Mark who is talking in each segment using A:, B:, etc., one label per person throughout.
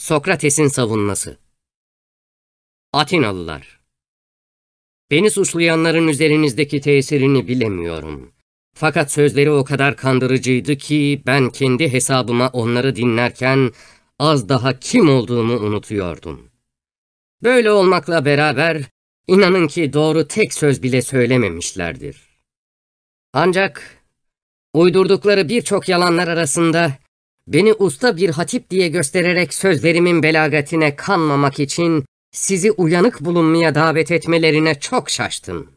A: Sokrates'in savunması Atinalılar Beni suçlayanların üzerinizdeki tesirini bilemiyorum. Fakat sözleri o kadar kandırıcıydı ki ben kendi hesabıma onları dinlerken az daha kim olduğumu unutuyordum. Böyle olmakla beraber inanın ki doğru tek söz bile söylememişlerdir. Ancak uydurdukları birçok yalanlar arasında beni usta bir hatip diye göstererek sözlerimin belagatine kanmamak için sizi uyanık bulunmaya davet etmelerine çok şaştım.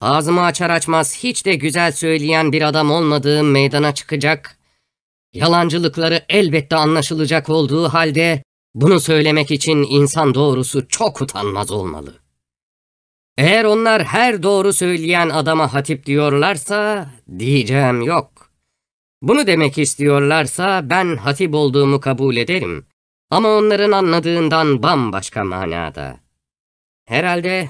A: Ağzımı açar açmaz hiç de güzel söyleyen bir adam olmadığım meydana çıkacak, yalancılıkları elbette anlaşılacak olduğu halde bunu söylemek için insan doğrusu çok utanmaz olmalı. Eğer onlar her doğru söyleyen adama hatip diyorlarsa diyeceğim yok. Bunu demek istiyorlarsa ben hatip olduğumu kabul ederim. Ama onların anladığından bambaşka manada. Herhalde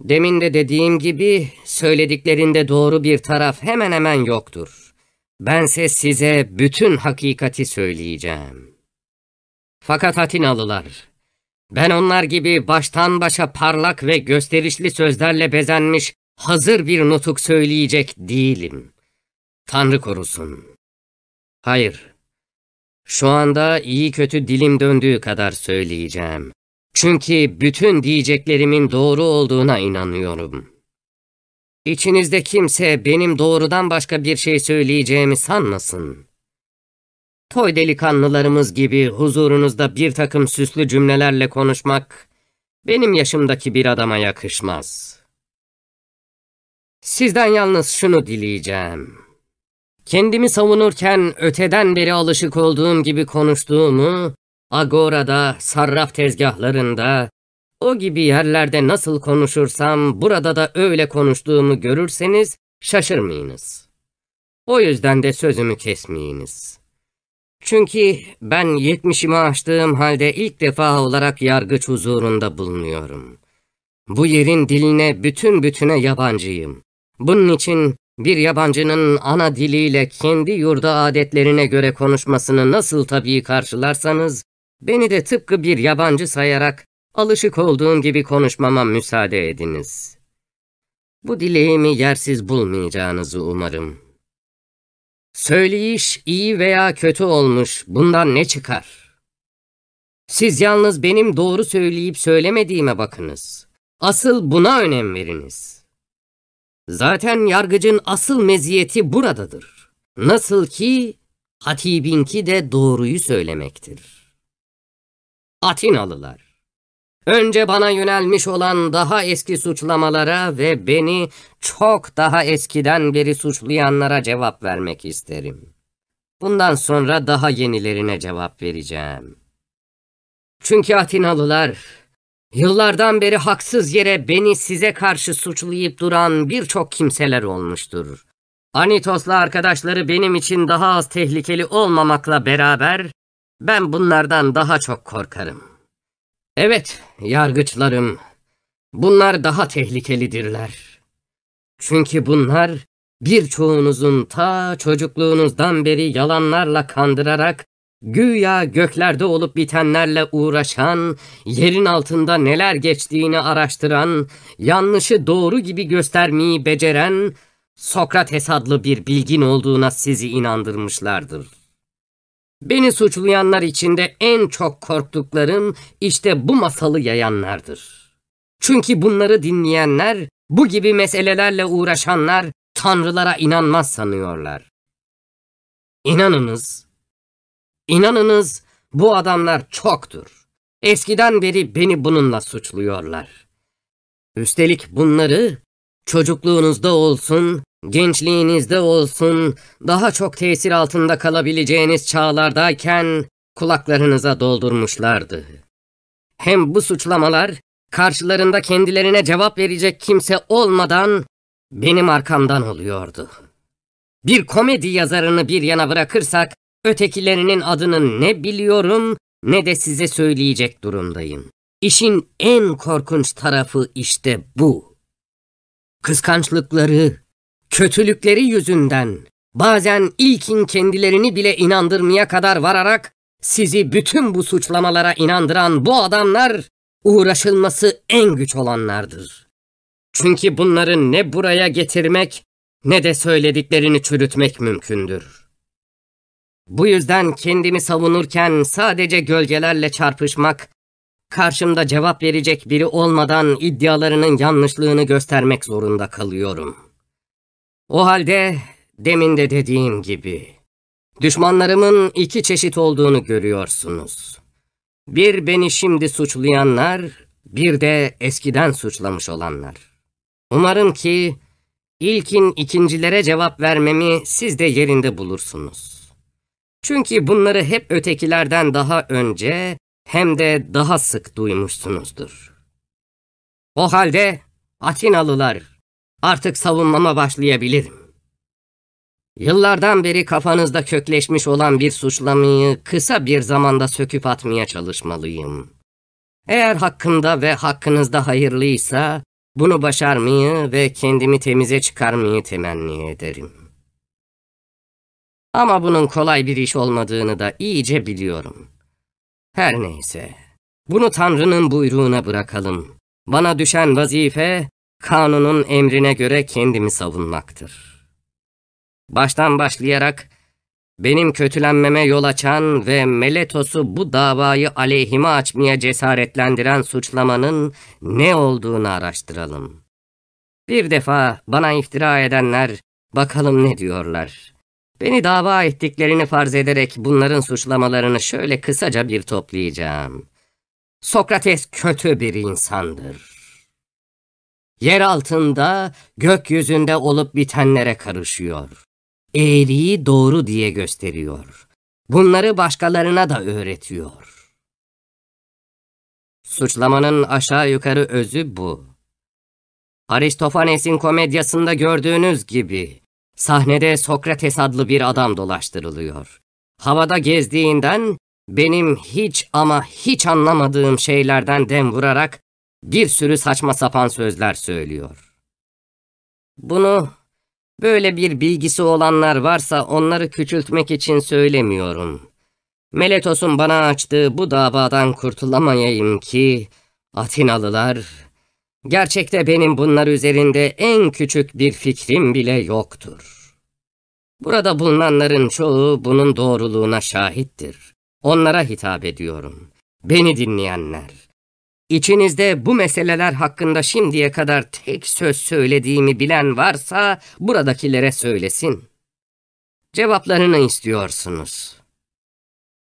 A: demin de dediğim gibi söylediklerinde doğru bir taraf hemen hemen yoktur. Bense size bütün hakikati söyleyeceğim. Fakat Atinalılar, ben onlar gibi baştan başa parlak ve gösterişli sözlerle bezenmiş hazır bir nutuk söyleyecek değilim. Tanrı korusun. Hayır, şu anda iyi kötü dilim döndüğü kadar söyleyeceğim. Çünkü bütün diyeceklerimin doğru olduğuna inanıyorum. İçinizde kimse benim doğrudan başka bir şey söyleyeceğimi sanmasın. Toy delikanlılarımız gibi huzurunuzda bir takım süslü cümlelerle konuşmak benim yaşımdaki bir adama yakışmaz. Sizden yalnız şunu dileyeceğim. Kendimi savunurken öteden beri alışık olduğum gibi konuştuğumu, agorada, sarraf tezgahlarında, o gibi yerlerde nasıl konuşursam burada da öyle konuştuğumu görürseniz şaşırmayınız. O yüzden de sözümü kesmeyiniz. Çünkü ben yetmişimi aştığım halde ilk defa olarak yargıç huzurunda bulunuyorum. Bu yerin diline bütün bütüne yabancıyım. Bunun için bir yabancının ana diliyle kendi yurda adetlerine göre konuşmasını nasıl tabii karşılarsanız, beni de tıpkı bir yabancı sayarak alışık olduğum gibi konuşmama müsaade ediniz. Bu dileğimi yersiz bulmayacağınızı umarım. Söyleyiş iyi veya kötü olmuş, bundan ne çıkar? Siz yalnız benim doğru söyleyip söylemediğime bakınız. Asıl buna önem veriniz.'' Zaten yargıcın asıl meziyeti buradadır. Nasıl ki hatibinki de doğruyu söylemektir. Atinalılar. Önce bana yönelmiş olan daha eski suçlamalara ve beni çok daha eskiden beri suçlayanlara cevap vermek isterim. Bundan sonra daha yenilerine cevap vereceğim. Çünkü Atinalılar Yıllardan beri haksız yere beni size karşı suçlayıp duran birçok kimseler olmuştur. Anitos'la arkadaşları benim için daha az tehlikeli olmamakla beraber ben bunlardan daha çok korkarım. Evet, yargıçlarım, bunlar daha tehlikelidirler. Çünkü bunlar birçoğunuzun ta çocukluğunuzdan beri yalanlarla kandırarak Güya göklerde olup bitenlerle uğraşan, yerin altında neler geçtiğini araştıran, yanlışı doğru gibi göstermeyi beceren, Sokrates adlı bir bilgin olduğuna sizi inandırmışlardır. Beni suçlayanlar içinde en çok korktuklarım işte bu masalı yayanlardır. Çünkü bunları dinleyenler, bu gibi meselelerle uğraşanlar tanrılara inanmaz sanıyorlar. İnanınız, İnanınız bu adamlar çoktur. Eskiden beri beni bununla suçluyorlar. Üstelik bunları çocukluğunuzda olsun, gençliğinizde olsun, daha çok tesir altında kalabileceğiniz çağlardayken kulaklarınıza doldurmuşlardı. Hem bu suçlamalar karşılarında kendilerine cevap verecek kimse olmadan benim arkamdan oluyordu. Bir komedi yazarını bir yana bırakırsak Ötekilerinin adını ne biliyorum ne de size söyleyecek durumdayım. İşin en korkunç tarafı işte bu. Kıskançlıkları, kötülükleri yüzünden bazen ilkin kendilerini bile inandırmaya kadar vararak sizi bütün bu suçlamalara inandıran bu adamlar uğraşılması en güç olanlardır. Çünkü bunları ne buraya getirmek ne de söylediklerini çürütmek mümkündür. Bu yüzden kendimi savunurken sadece gölgelerle çarpışmak, karşımda cevap verecek biri olmadan iddialarının yanlışlığını göstermek zorunda kalıyorum. O halde demin de dediğim gibi, düşmanlarımın iki çeşit olduğunu görüyorsunuz. Bir beni şimdi suçlayanlar, bir de eskiden suçlamış olanlar. Umarım ki ilkin ikincilere cevap vermemi siz de yerinde bulursunuz. Çünkü bunları hep ötekilerden daha önce hem de daha sık duymuşsunuzdur. O halde Atinalılar, artık savunmama başlayabilirim. Yıllardan beri kafanızda kökleşmiş olan bir suçlamayı kısa bir zamanda söküp atmaya çalışmalıyım. Eğer hakkında ve hakkınızda hayırlıysa, bunu başarmayı ve kendimi temize çıkarmayı temenni ederim. Ama bunun kolay bir iş olmadığını da iyice biliyorum. Her neyse, bunu Tanrı'nın buyruğuna bırakalım. Bana düşen vazife, kanunun emrine göre kendimi savunmaktır. Baştan başlayarak, benim kötülenmeme yol açan ve Meletos'u bu davayı aleyhime açmaya cesaretlendiren suçlamanın ne olduğunu araştıralım. Bir defa bana iftira edenler bakalım ne diyorlar. Beni dava ettiklerini farz ederek bunların suçlamalarını şöyle kısaca bir toplayacağım. Sokrates kötü bir insandır. Yer altında, gökyüzünde olup bitenlere karışıyor. Eğriyi doğru diye gösteriyor. Bunları başkalarına da öğretiyor. Suçlamanın aşağı yukarı özü bu. Aristofanes'in komedyasında gördüğünüz gibi sahnede Sokrates adlı bir adam dolaştırılıyor. Havada gezdiğinden benim hiç ama hiç anlamadığım şeylerden dem vurarak bir sürü saçma sapan sözler söylüyor. Bunu böyle bir bilgisi olanlar varsa onları küçültmek için söylemiyorum. Meletos'un bana açtığı bu davadan kurtulamayayım ki Atinalılar, gerçekte benim bunlar üzerinde en küçük bir fikrim bile yoktur. Burada bulunanların çoğu bunun doğruluğuna şahittir. Onlara hitap ediyorum. Beni dinleyenler. İçinizde bu meseleler hakkında şimdiye kadar tek söz söylediğimi bilen varsa buradakilere söylesin. Cevaplarını istiyorsunuz.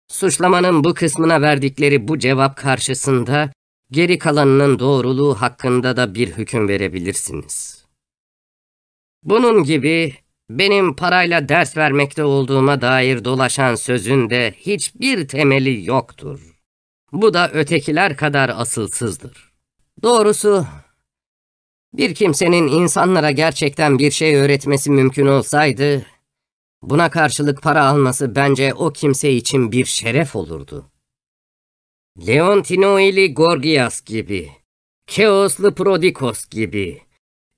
A: Suçlamanın bu kısmına verdikleri bu cevap karşısında geri kalanının doğruluğu hakkında da bir hüküm verebilirsiniz. Bunun gibi benim parayla ders vermekte olduğuma dair dolaşan sözün de hiçbir temeli yoktur. Bu da ötekiler kadar asılsızdır. Doğrusu bir kimsenin insanlara gerçekten bir şey öğretmesi mümkün olsaydı, buna karşılık para alması bence o kimse için bir şeref olurdu. Leontinoili Gorgias gibi, Keoslu Prodikos gibi,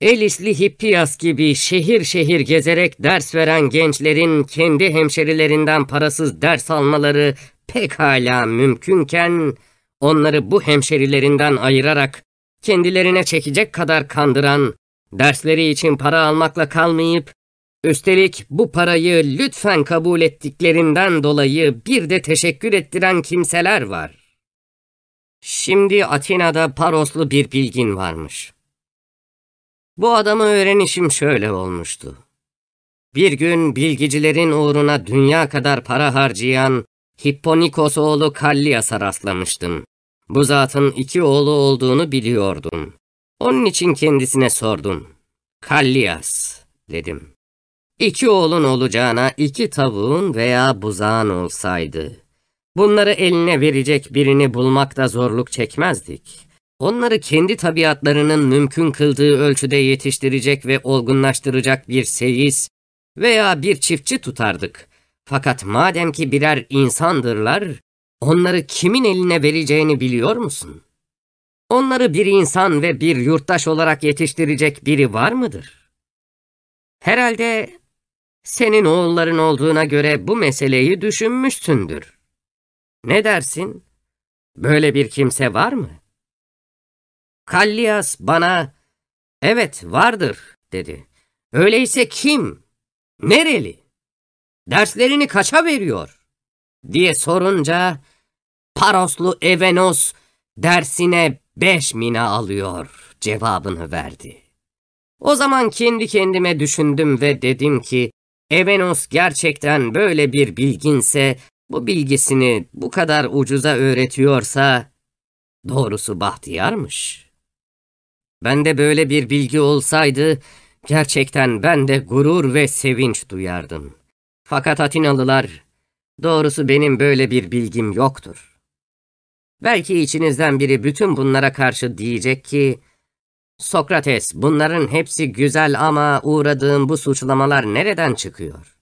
A: Elisli Hippias gibi şehir şehir gezerek ders veren gençlerin kendi hemşerilerinden parasız ders almaları pekala mümkünken, onları bu hemşerilerinden ayırarak kendilerine çekecek kadar kandıran, dersleri için para almakla kalmayıp, üstelik bu parayı lütfen kabul ettiklerinden dolayı bir de teşekkür ettiren kimseler var. Şimdi Atina'da Paroslu bir bilgin varmış. Bu adamı öğrenişim şöyle olmuştu. Bir gün bilgicilerin uğruna dünya kadar para harcayan Hipponikos oğlu Kallias'a rastlamıştım. Bu zatın iki oğlu olduğunu biliyordum. Onun için kendisine sordum. Kallias, dedim. İki oğlun olacağına iki tavuğun veya buzağın olsaydı. Bunları eline verecek birini bulmakta zorluk çekmezdik. Onları kendi tabiatlarının mümkün kıldığı ölçüde yetiştirecek ve olgunlaştıracak bir seyis veya bir çiftçi tutardık. Fakat madem ki birer insandırlar, onları kimin eline vereceğini biliyor musun? Onları bir insan ve bir yurttaş olarak yetiştirecek biri var mıdır? Herhalde senin oğulların olduğuna göre bu meseleyi düşünmüşsündür. Ne dersin? Böyle bir kimse var mı? Kallias bana, evet vardır dedi. Öyleyse kim? Nereli? Derslerini kaça veriyor? diye sorunca, Paroslu Evenos dersine beş mina alıyor cevabını verdi. O zaman kendi kendime düşündüm ve dedim ki, Evenos gerçekten böyle bir bilginse, bu bilgisini bu kadar ucuza öğretiyorsa, doğrusu bahtiyarmış. Ben de böyle bir bilgi olsaydı, gerçekten ben de gurur ve sevinç duyardım. Fakat Atinalılar, doğrusu benim böyle bir bilgim yoktur. Belki içinizden biri bütün bunlara karşı diyecek ki, Sokrates, bunların hepsi güzel ama uğradığım bu suçlamalar nereden çıkıyor?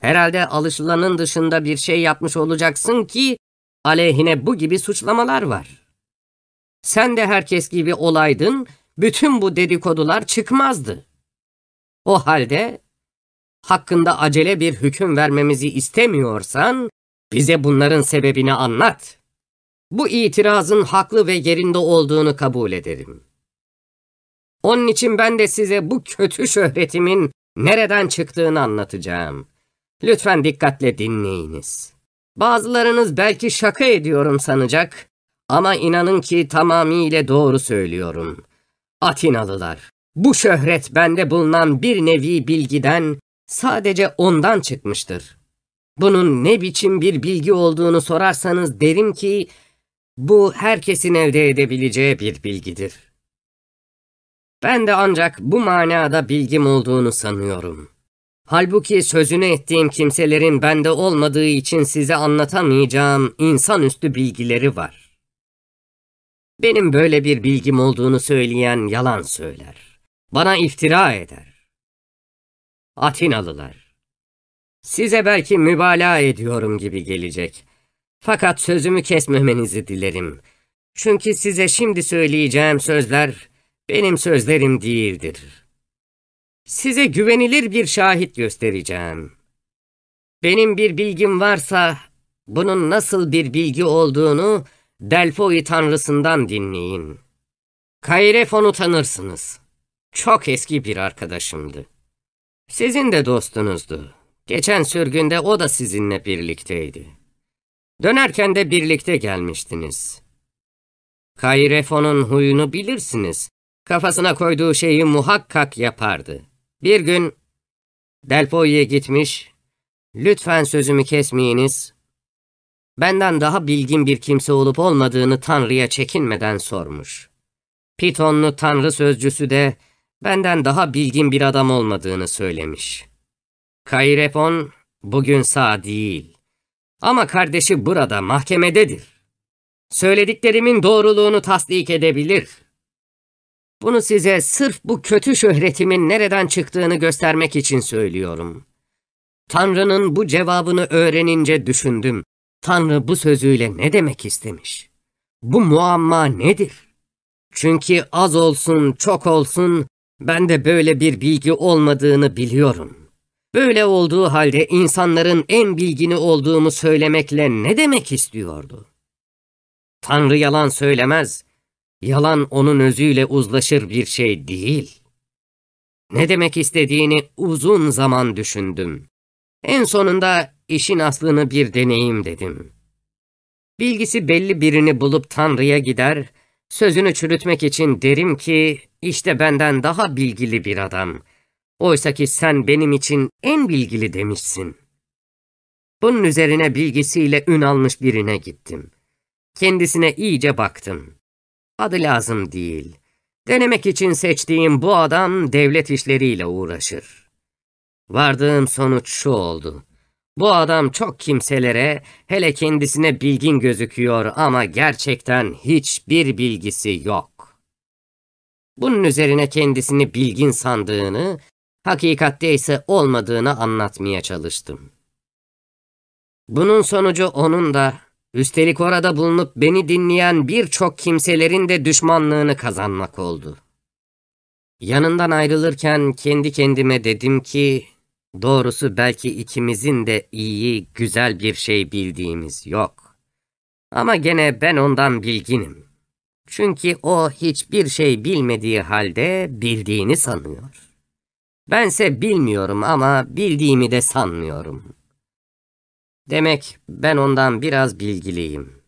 A: Herhalde alışılanın dışında bir şey yapmış olacaksın ki, aleyhine bu gibi suçlamalar var. Sen de herkes gibi olaydın, bütün bu dedikodular çıkmazdı. O halde, hakkında acele bir hüküm vermemizi istemiyorsan, bize bunların sebebini anlat. Bu itirazın haklı ve yerinde olduğunu kabul ederim. Onun için ben de size bu kötü şöhretimin nereden çıktığını anlatacağım. Lütfen dikkatle dinleyiniz. Bazılarınız belki şaka ediyorum sanacak ama inanın ki tamamıyla doğru söylüyorum. Atinalılar, bu şöhret bende bulunan bir nevi bilgiden sadece ondan çıkmıştır. Bunun ne biçim bir bilgi olduğunu sorarsanız derim ki bu herkesin elde edebileceği bir bilgidir. Ben de ancak bu manada bilgim olduğunu sanıyorum. Halbuki sözünü ettiğim kimselerin bende olmadığı için size anlatamayacağım insanüstü bilgileri var. Benim böyle bir bilgim olduğunu söyleyen yalan söyler. Bana iftira eder. Atinalılar. Size belki mübalağa ediyorum gibi gelecek. Fakat sözümü kesmemenizi dilerim. Çünkü size şimdi söyleyeceğim sözler benim sözlerim değildir. Size güvenilir bir şahit göstereceğim. Benim bir bilgim varsa bunun nasıl bir bilgi olduğunu Delfoi tanrısından dinleyin. Kairefon'u tanırsınız. Çok eski bir arkadaşımdı. Sizin de dostunuzdu. Geçen sürgünde o da sizinle birlikteydi. Dönerken de birlikte gelmiştiniz. Kairefon'un huyunu bilirsiniz. Kafasına koyduğu şeyi muhakkak yapardı. Bir gün Delpoi'ye gitmiş, lütfen sözümü kesmeyiniz, benden daha bilgin bir kimse olup olmadığını Tanrı'ya çekinmeden sormuş. Pitonlu Tanrı sözcüsü de benden daha bilgin bir adam olmadığını söylemiş. Kairepon bugün sağ değil ama kardeşi burada mahkemededir. Söylediklerimin doğruluğunu tasdik edebilir.'' Bunu size sırf bu kötü şöhretimin nereden çıktığını göstermek için söylüyorum. Tanrı'nın bu cevabını öğrenince düşündüm. Tanrı bu sözüyle ne demek istemiş? Bu muamma nedir? Çünkü az olsun, çok olsun, ben de böyle bir bilgi olmadığını biliyorum. Böyle olduğu halde insanların en bilgini olduğumu söylemekle ne demek istiyordu? Tanrı yalan söylemez, Yalan onun özüyle uzlaşır bir şey değil. Ne demek istediğini uzun zaman düşündüm. En sonunda işin aslını bir deneyim dedim. Bilgisi belli birini bulup Tanrı'ya gider, sözünü çürütmek için derim ki, işte benden daha bilgili bir adam. Oysa ki sen benim için en bilgili demişsin. Bunun üzerine bilgisiyle ün almış birine gittim. Kendisine iyice baktım. Adı lazım değil. Denemek için seçtiğim bu adam devlet işleriyle uğraşır. Vardığım sonuç şu oldu. Bu adam çok kimselere, hele kendisine bilgin gözüküyor ama gerçekten hiçbir bilgisi yok. Bunun üzerine kendisini bilgin sandığını, hakikatte ise olmadığını anlatmaya çalıştım. Bunun sonucu onun da Üstelik orada bulunup beni dinleyen birçok kimselerin de düşmanlığını kazanmak oldu. Yanından ayrılırken kendi kendime dedim ki, doğrusu belki ikimizin de iyi, güzel bir şey bildiğimiz yok. Ama gene ben ondan bilginim. Çünkü o hiçbir şey bilmediği halde bildiğini sanıyor. Bense bilmiyorum ama bildiğimi de sanmıyorum. Demek ben ondan biraz bilgiliyim.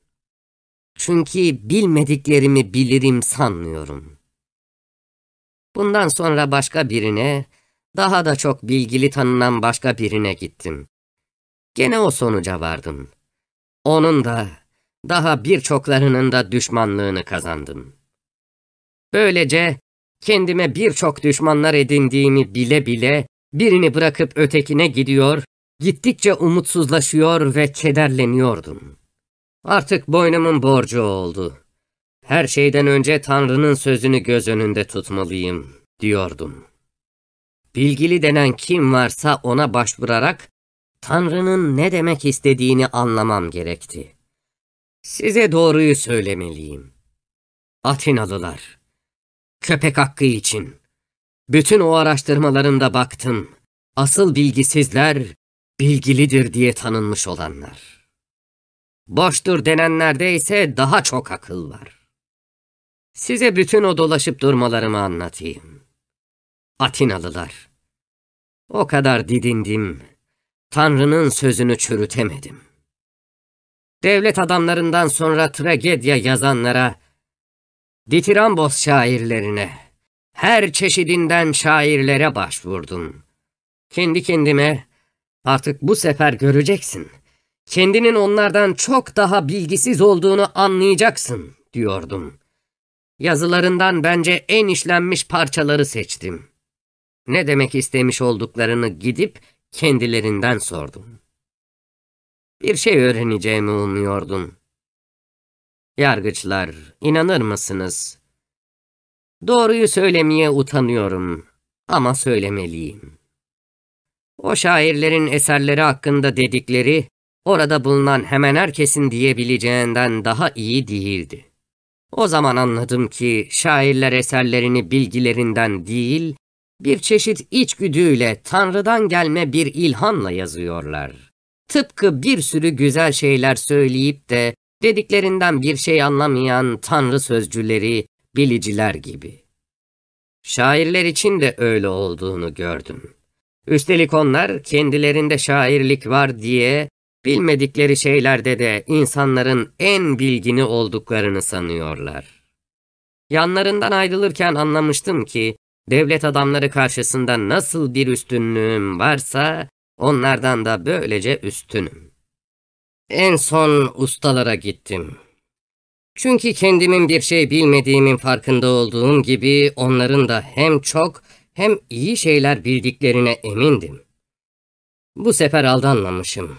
A: Çünkü bilmediklerimi bilirim sanmıyorum. Bundan sonra başka birine, daha da çok bilgili tanınan başka birine gittim. Gene o sonuca vardım. Onun da, daha birçoklarının da düşmanlığını kazandım. Böylece kendime birçok düşmanlar edindiğimi bile bile birini bırakıp ötekine gidiyor, gittikçe umutsuzlaşıyor ve kederleniyordum. Artık boynumun borcu oldu. Her şeyden önce Tanrı'nın sözünü göz önünde tutmalıyım, diyordum. Bilgili denen kim varsa ona başvurarak Tanrı'nın ne demek istediğini anlamam gerekti. Size doğruyu söylemeliyim. Atinalılar, köpek hakkı için. Bütün o araştırmalarımda baktım. Asıl bilgisizler, bilgilidir diye tanınmış olanlar. Boştur denenlerde ise daha çok akıl var. Size bütün o dolaşıp durmalarımı anlatayım. Atinalılar. O kadar didindim, Tanrı'nın sözünü çürütemedim. Devlet adamlarından sonra tragedya yazanlara, Ditirambos şairlerine, her çeşidinden şairlere başvurdum. Kendi kendime, artık bu sefer göreceksin, kendinin onlardan çok daha bilgisiz olduğunu anlayacaksın, diyordum. Yazılarından bence en işlenmiş parçaları seçtim. Ne demek istemiş olduklarını gidip kendilerinden sordum. Bir şey öğreneceğimi umuyordum. Yargıçlar, inanır mısınız? Doğruyu söylemeye utanıyorum ama söylemeliyim. O şairlerin eserleri hakkında dedikleri, orada bulunan hemen herkesin diyebileceğinden daha iyi değildi. O zaman anladım ki şairler eserlerini bilgilerinden değil, bir çeşit içgüdüyle Tanrı'dan gelme bir ilhamla yazıyorlar. Tıpkı bir sürü güzel şeyler söyleyip de dediklerinden bir şey anlamayan Tanrı sözcüleri, biliciler gibi. Şairler için de öyle olduğunu gördüm. Üstelik onlar kendilerinde şairlik var diye bilmedikleri şeylerde de insanların en bilgini olduklarını sanıyorlar. Yanlarından ayrılırken anlamıştım ki devlet adamları karşısında nasıl bir üstünlüğüm varsa onlardan da böylece üstünüm. En son ustalara gittim. Çünkü kendimin bir şey bilmediğimin farkında olduğum gibi onların da hem çok hem iyi şeyler bildiklerine emindim. Bu sefer aldanmamışım.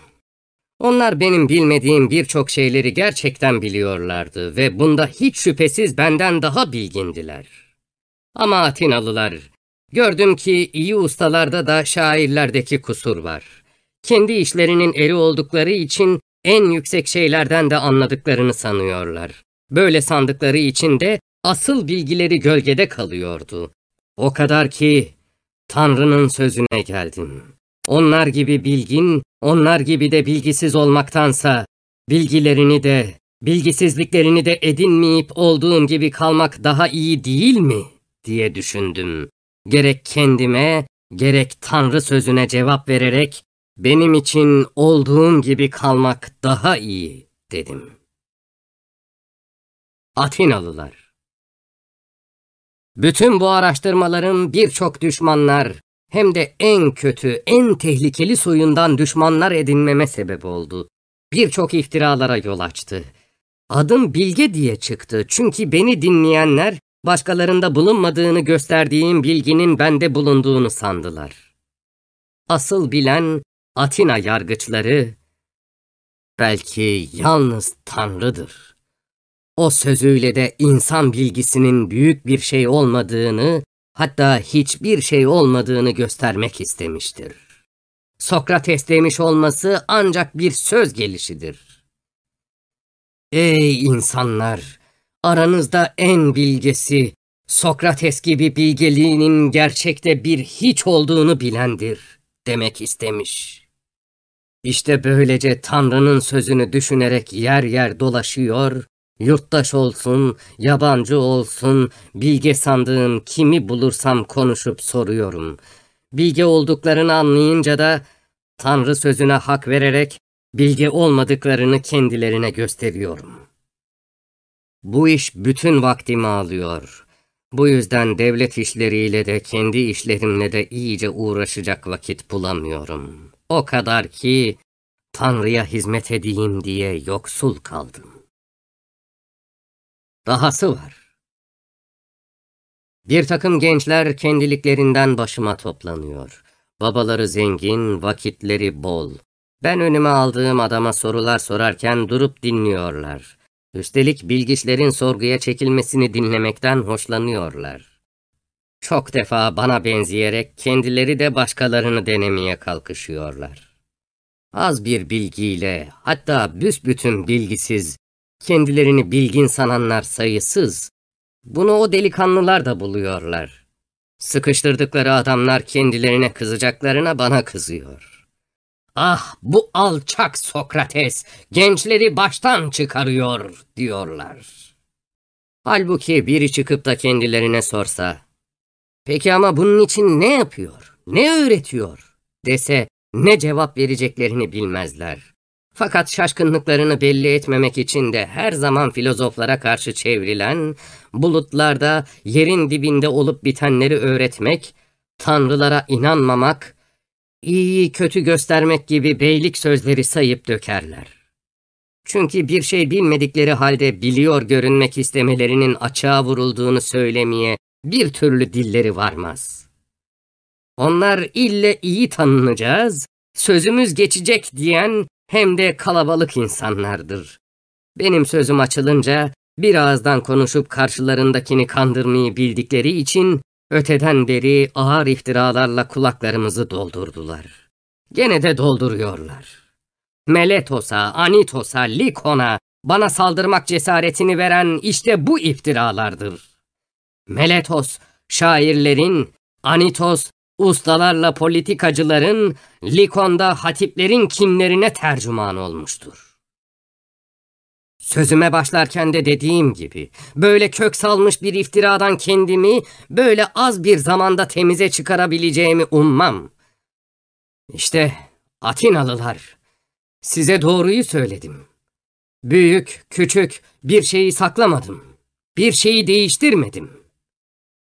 A: Onlar benim bilmediğim birçok şeyleri gerçekten biliyorlardı ve bunda hiç şüphesiz benden daha bilgindiler. Ama Atinalılar, gördüm ki iyi ustalarda da şairlerdeki kusur var. Kendi işlerinin eri oldukları için en yüksek şeylerden de anladıklarını sanıyorlar. Böyle sandıkları için de asıl bilgileri gölgede kalıyordu. O kadar ki Tanrı'nın sözüne geldim. Onlar gibi bilgin, onlar gibi de bilgisiz olmaktansa bilgilerini de, bilgisizliklerini de edinmeyip olduğum gibi kalmak daha iyi değil mi? diye düşündüm. Gerek kendime, gerek Tanrı sözüne cevap vererek benim için olduğum gibi kalmak daha iyi dedim. Atinalılar Bütün bu araştırmalarım birçok düşmanlar hem de en kötü, en tehlikeli soyundan düşmanlar edinmeme sebep oldu. Birçok iftiralara yol açtı. Adım Bilge diye çıktı çünkü beni dinleyenler başkalarında bulunmadığını gösterdiğim bilginin bende bulunduğunu sandılar. Asıl bilen Atina yargıçları belki yalnız Tanrı'dır. O sözüyle de insan bilgisinin büyük bir şey olmadığını, hatta hiçbir şey olmadığını göstermek istemiştir. Sokrates demiş olması ancak bir söz gelişidir. Ey insanlar! Aranızda en bilgesi, Sokrates gibi bilgeliğinin gerçekte bir hiç olduğunu bilendir, demek istemiş. İşte böylece Tanrı'nın sözünü düşünerek yer yer dolaşıyor, yurttaş olsun, yabancı olsun, bilge sandığım kimi bulursam konuşup soruyorum. Bilge olduklarını anlayınca da Tanrı sözüne hak vererek bilge olmadıklarını kendilerine gösteriyorum. Bu iş bütün vaktimi alıyor. Bu yüzden devlet işleriyle de kendi işlerimle de iyice uğraşacak vakit bulamıyorum. O kadar ki Tanrı'ya hizmet edeyim diye yoksul kaldım. Dahası var. Bir takım gençler kendiliklerinden başıma toplanıyor. Babaları zengin, vakitleri bol. Ben önüme aldığım adama sorular sorarken durup dinliyorlar. Üstelik bilgiçlerin sorguya çekilmesini dinlemekten hoşlanıyorlar. Çok defa bana benzeyerek kendileri de başkalarını denemeye kalkışıyorlar. Az bir bilgiyle, hatta büsbütün bilgisiz, kendilerini bilgin sananlar sayısız. Bunu o delikanlılar da buluyorlar. Sıkıştırdıkları adamlar kendilerine kızacaklarına bana kızıyor. Ah bu alçak Sokrates gençleri baştan çıkarıyor diyorlar. Halbuki biri çıkıp da kendilerine sorsa, peki ama bunun için ne yapıyor, ne öğretiyor dese ne cevap vereceklerini bilmezler. Fakat şaşkınlıklarını belli etmemek için de her zaman filozoflara karşı çevrilen, bulutlarda yerin dibinde olup bitenleri öğretmek, tanrılara inanmamak, iyiyi kötü göstermek gibi beylik sözleri sayıp dökerler. Çünkü bir şey bilmedikleri halde biliyor görünmek istemelerinin açığa vurulduğunu söylemeye bir türlü dilleri varmaz. Onlar ille iyi tanınacağız, sözümüz geçecek diyen hem de kalabalık insanlardır. Benim sözüm açılınca bir ağızdan konuşup karşılarındakini kandırmayı bildikleri için öteden beri ağır iftiralarla kulaklarımızı doldurdular. Gene de dolduruyorlar. Meletos'a, Anitos'a, Likon'a bana saldırmak cesaretini veren işte bu iftiralardır. Meletos, şairlerin, Anitos, ustalarla politikacıların, Likon'da hatiplerin kinlerine tercüman olmuştur. Sözüme başlarken de dediğim gibi, böyle kök salmış bir iftiradan kendimi böyle az bir zamanda temize çıkarabileceğimi ummam. İşte Atinalılar, size doğruyu söyledim. Büyük, küçük bir şeyi saklamadım. Bir şeyi değiştirmedim.''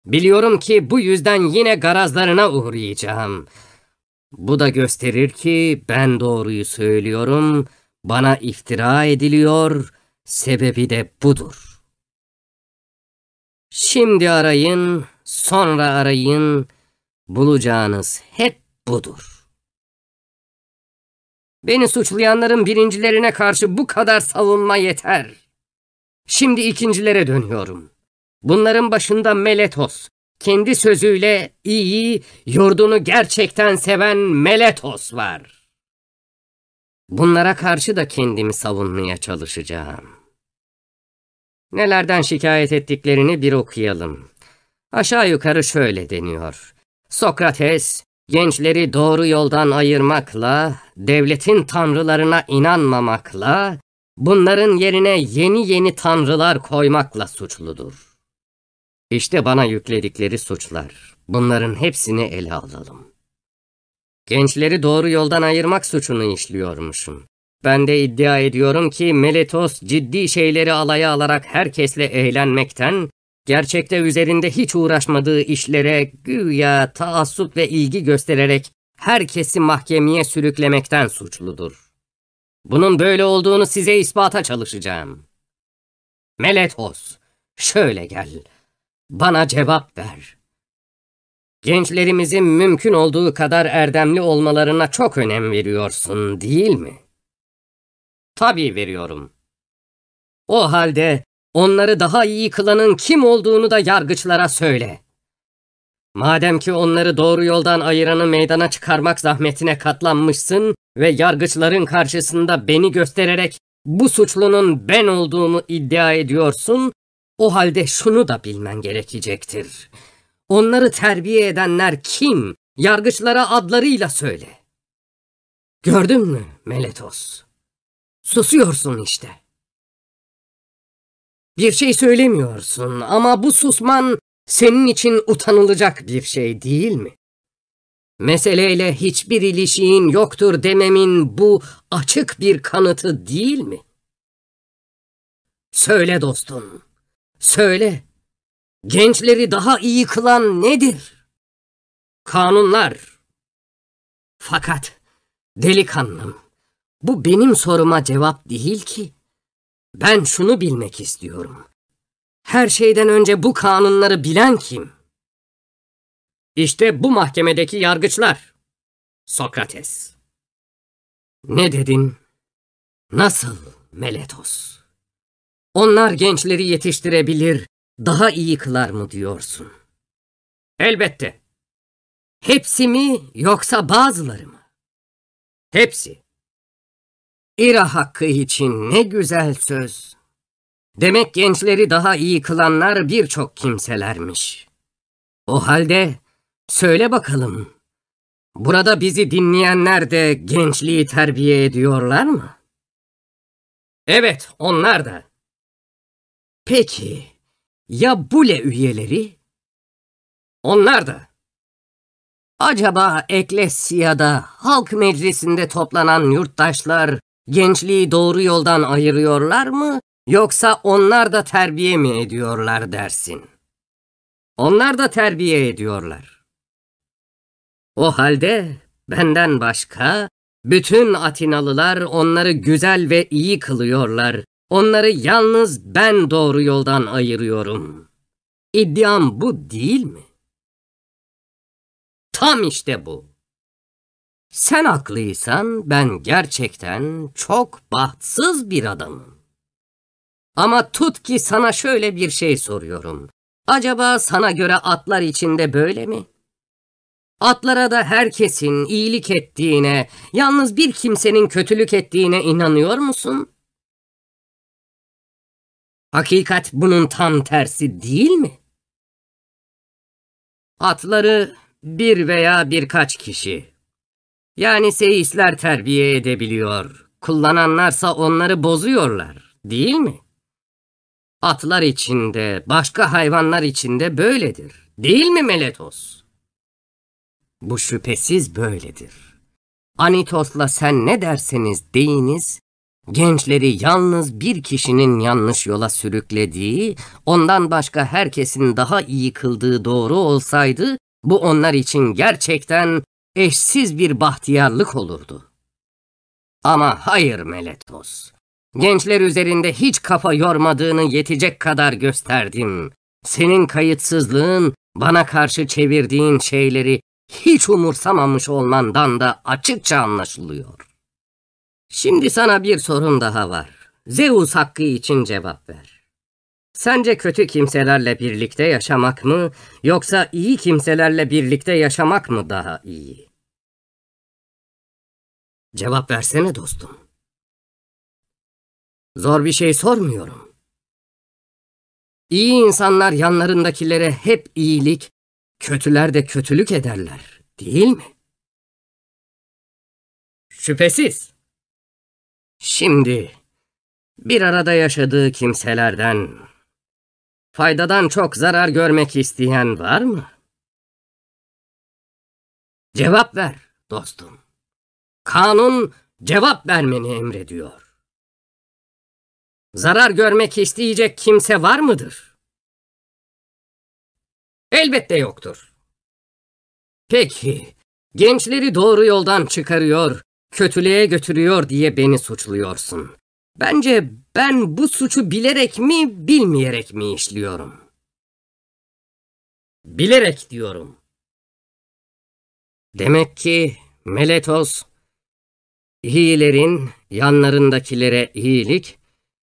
A: Biliyorum ki bu yüzden yine garazlarına uğrayacağım. Bu da gösterir ki ben doğruyu söylüyorum, bana iftira ediliyor, sebebi de budur. Şimdi arayın, sonra arayın, bulacağınız hep budur. Beni suçlayanların birincilerine karşı bu kadar savunma yeter. Şimdi ikincilere dönüyorum. Bunların başında Meletos, kendi sözüyle iyi, yurdunu gerçekten seven Meletos var. Bunlara karşı da kendimi savunmaya çalışacağım. Nelerden şikayet ettiklerini bir okuyalım. Aşağı yukarı şöyle deniyor. Sokrates, gençleri doğru yoldan ayırmakla, devletin tanrılarına inanmamakla, bunların yerine yeni yeni tanrılar koymakla suçludur. İşte bana yükledikleri suçlar. Bunların hepsini ele alalım. Gençleri doğru yoldan ayırmak suçunu işliyormuşum. Ben de iddia ediyorum ki Meletos ciddi şeyleri alaya alarak herkesle eğlenmekten, gerçekte üzerinde hiç uğraşmadığı işlere güya taassup ve ilgi göstererek herkesi mahkemeye sürüklemekten suçludur. Bunun böyle olduğunu size ispata çalışacağım. Meletos, şöyle gel, bana cevap ver. Gençlerimizin mümkün olduğu kadar erdemli olmalarına çok önem veriyorsun, değil mi? Tabii veriyorum. O halde onları daha iyi kılanın kim olduğunu da yargıçlara söyle. Madem ki onları doğru yoldan ayıranı meydana çıkarmak zahmetine katlanmışsın ve yargıçların karşısında beni göstererek bu suçlunun ben olduğumu iddia ediyorsun, o halde şunu da bilmen gerekecektir. Onları terbiye edenler kim? Yargıçlara adlarıyla söyle. Gördün mü Meletos? Susuyorsun işte. Bir şey söylemiyorsun ama bu susman senin için utanılacak bir şey değil mi? Meseleyle hiçbir ilişiğin yoktur dememin bu açık bir kanıtı değil mi? Söyle dostum, söyle. Gençleri daha iyi kılan nedir? Kanunlar. Fakat delikanlım, bu benim soruma cevap değil ki. Ben şunu bilmek istiyorum. Her şeyden önce bu kanunları bilen kim? İşte bu mahkemedeki yargıçlar. Sokrates. Ne dedin? Nasıl Meletos? Onlar gençleri yetiştirebilir, daha iyi kılar mı diyorsun? Elbette. Hepsi mi yoksa bazıları mı? Hepsi. İra hakkı için ne güzel söz. Demek gençleri daha iyi kılanlar birçok kimselermiş. O halde söyle bakalım. Burada bizi dinleyenler de gençliği terbiye ediyorlar mı? Evet, onlar da. Peki, ya Bule üyeleri? Onlar da. Acaba Eklesya'da, halk meclisinde toplanan yurttaşlar gençliği doğru yoldan ayırıyorlar mı yoksa onlar da terbiye mi ediyorlar dersin? Onlar da terbiye ediyorlar. O halde benden başka bütün Atinalılar onları güzel ve iyi kılıyorlar. Onları yalnız ben doğru yoldan ayırıyorum. İddiam bu değil mi? Tam işte bu. Sen haklıysan ben gerçekten çok bahtsız bir adamım. Ama tut ki sana şöyle bir şey soruyorum. Acaba sana göre atlar içinde böyle mi? Atlara da herkesin iyilik ettiğine, yalnız bir kimsenin kötülük ettiğine inanıyor musun? Hakikat bunun tam tersi değil mi? Atları bir veya birkaç kişi, yani seyisler terbiye edebiliyor, kullananlarsa onları bozuyorlar, değil mi? Atlar içinde, başka hayvanlar içinde böyledir, değil mi Meletos? Bu şüphesiz böyledir. Anitos'la sen ne derseniz deyiniz, gençleri yalnız bir kişinin yanlış yola sürüklediği, ondan başka herkesin daha iyi kıldığı doğru olsaydı, bu onlar için gerçekten eşsiz bir bahtiyarlık olurdu. Ama hayır Meletos. Gençler üzerinde hiç kafa yormadığını yetecek kadar gösterdim. Senin kayıtsızlığın, bana karşı çevirdiğin şeyleri hiç umursamamış olmandan da açıkça anlaşılıyor. Şimdi sana bir sorun daha var. Zeus hakkı için cevap ver. Sence kötü kimselerle birlikte yaşamak mı, yoksa iyi kimselerle birlikte yaşamak mı daha iyi? Cevap versene dostum. Zor bir şey sormuyorum. İyi insanlar yanlarındakilere hep iyilik, kötüler de kötülük ederler, değil mi? Şüphesiz. Şimdi bir arada yaşadığı kimselerden faydadan çok zarar görmek isteyen var mı? Cevap ver dostum. Kanun cevap vermeni emrediyor. Zarar görmek isteyecek kimse var mıdır? Elbette yoktur. Peki, gençleri doğru yoldan çıkarıyor, kötülüğe götürüyor diye beni suçluyorsun. Bence ben bu suçu bilerek mi, bilmeyerek mi işliyorum? Bilerek diyorum. Demek ki Meletos, iyilerin yanlarındakilere iyilik,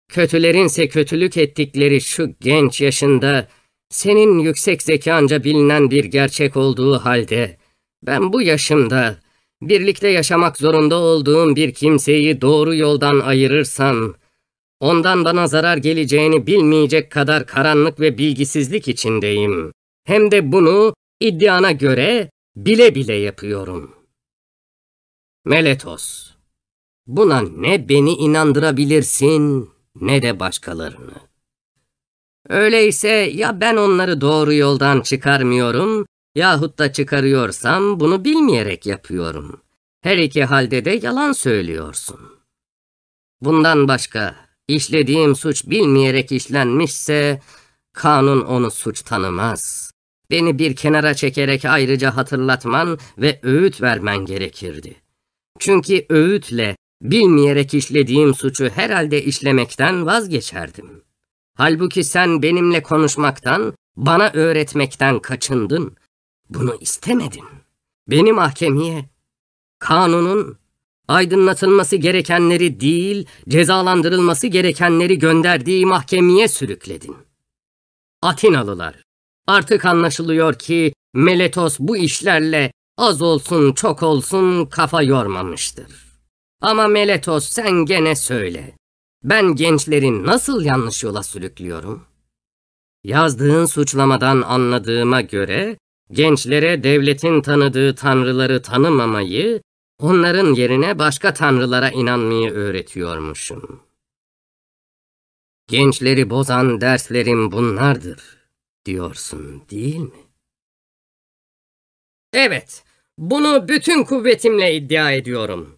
A: kötülerinse kötülük ettikleri şu genç yaşında senin yüksek zekanca bilinen bir gerçek olduğu halde ben bu yaşımda birlikte yaşamak zorunda olduğum bir kimseyi doğru yoldan ayırırsam ondan bana zarar geleceğini bilmeyecek kadar karanlık ve bilgisizlik içindeyim. Hem de bunu iddiana göre bile bile yapıyorum. Meletos, buna ne beni inandırabilirsin ne de başkalarını. Öyleyse ya ben onları doğru yoldan çıkarmıyorum yahut da çıkarıyorsam bunu bilmeyerek yapıyorum. Her iki halde de yalan söylüyorsun. Bundan başka işlediğim suç bilmeyerek işlenmişse kanun onu suç tanımaz. Beni bir kenara çekerek ayrıca hatırlatman ve öğüt vermen gerekirdi. Çünkü öğütle bilmeyerek işlediğim suçu herhalde işlemekten vazgeçerdim. Halbuki sen benimle konuşmaktan, bana öğretmekten kaçındın. Bunu istemedin. Beni mahkemeye, kanunun aydınlatılması gerekenleri değil, cezalandırılması gerekenleri gönderdiği mahkemeye sürükledin. Atinalılar, artık anlaşılıyor ki Meletos bu işlerle az olsun çok olsun kafa yormamıştır. Ama Meletos sen gene söyle. Ben gençleri nasıl yanlış yola sürüklüyorum? Yazdığın suçlamadan anladığıma göre gençlere devletin tanıdığı tanrıları tanımamayı, onların yerine başka tanrılara inanmayı öğretiyormuşum. Gençleri bozan derslerim bunlardır, diyorsun değil mi? Evet, bunu bütün kuvvetimle iddia ediyorum.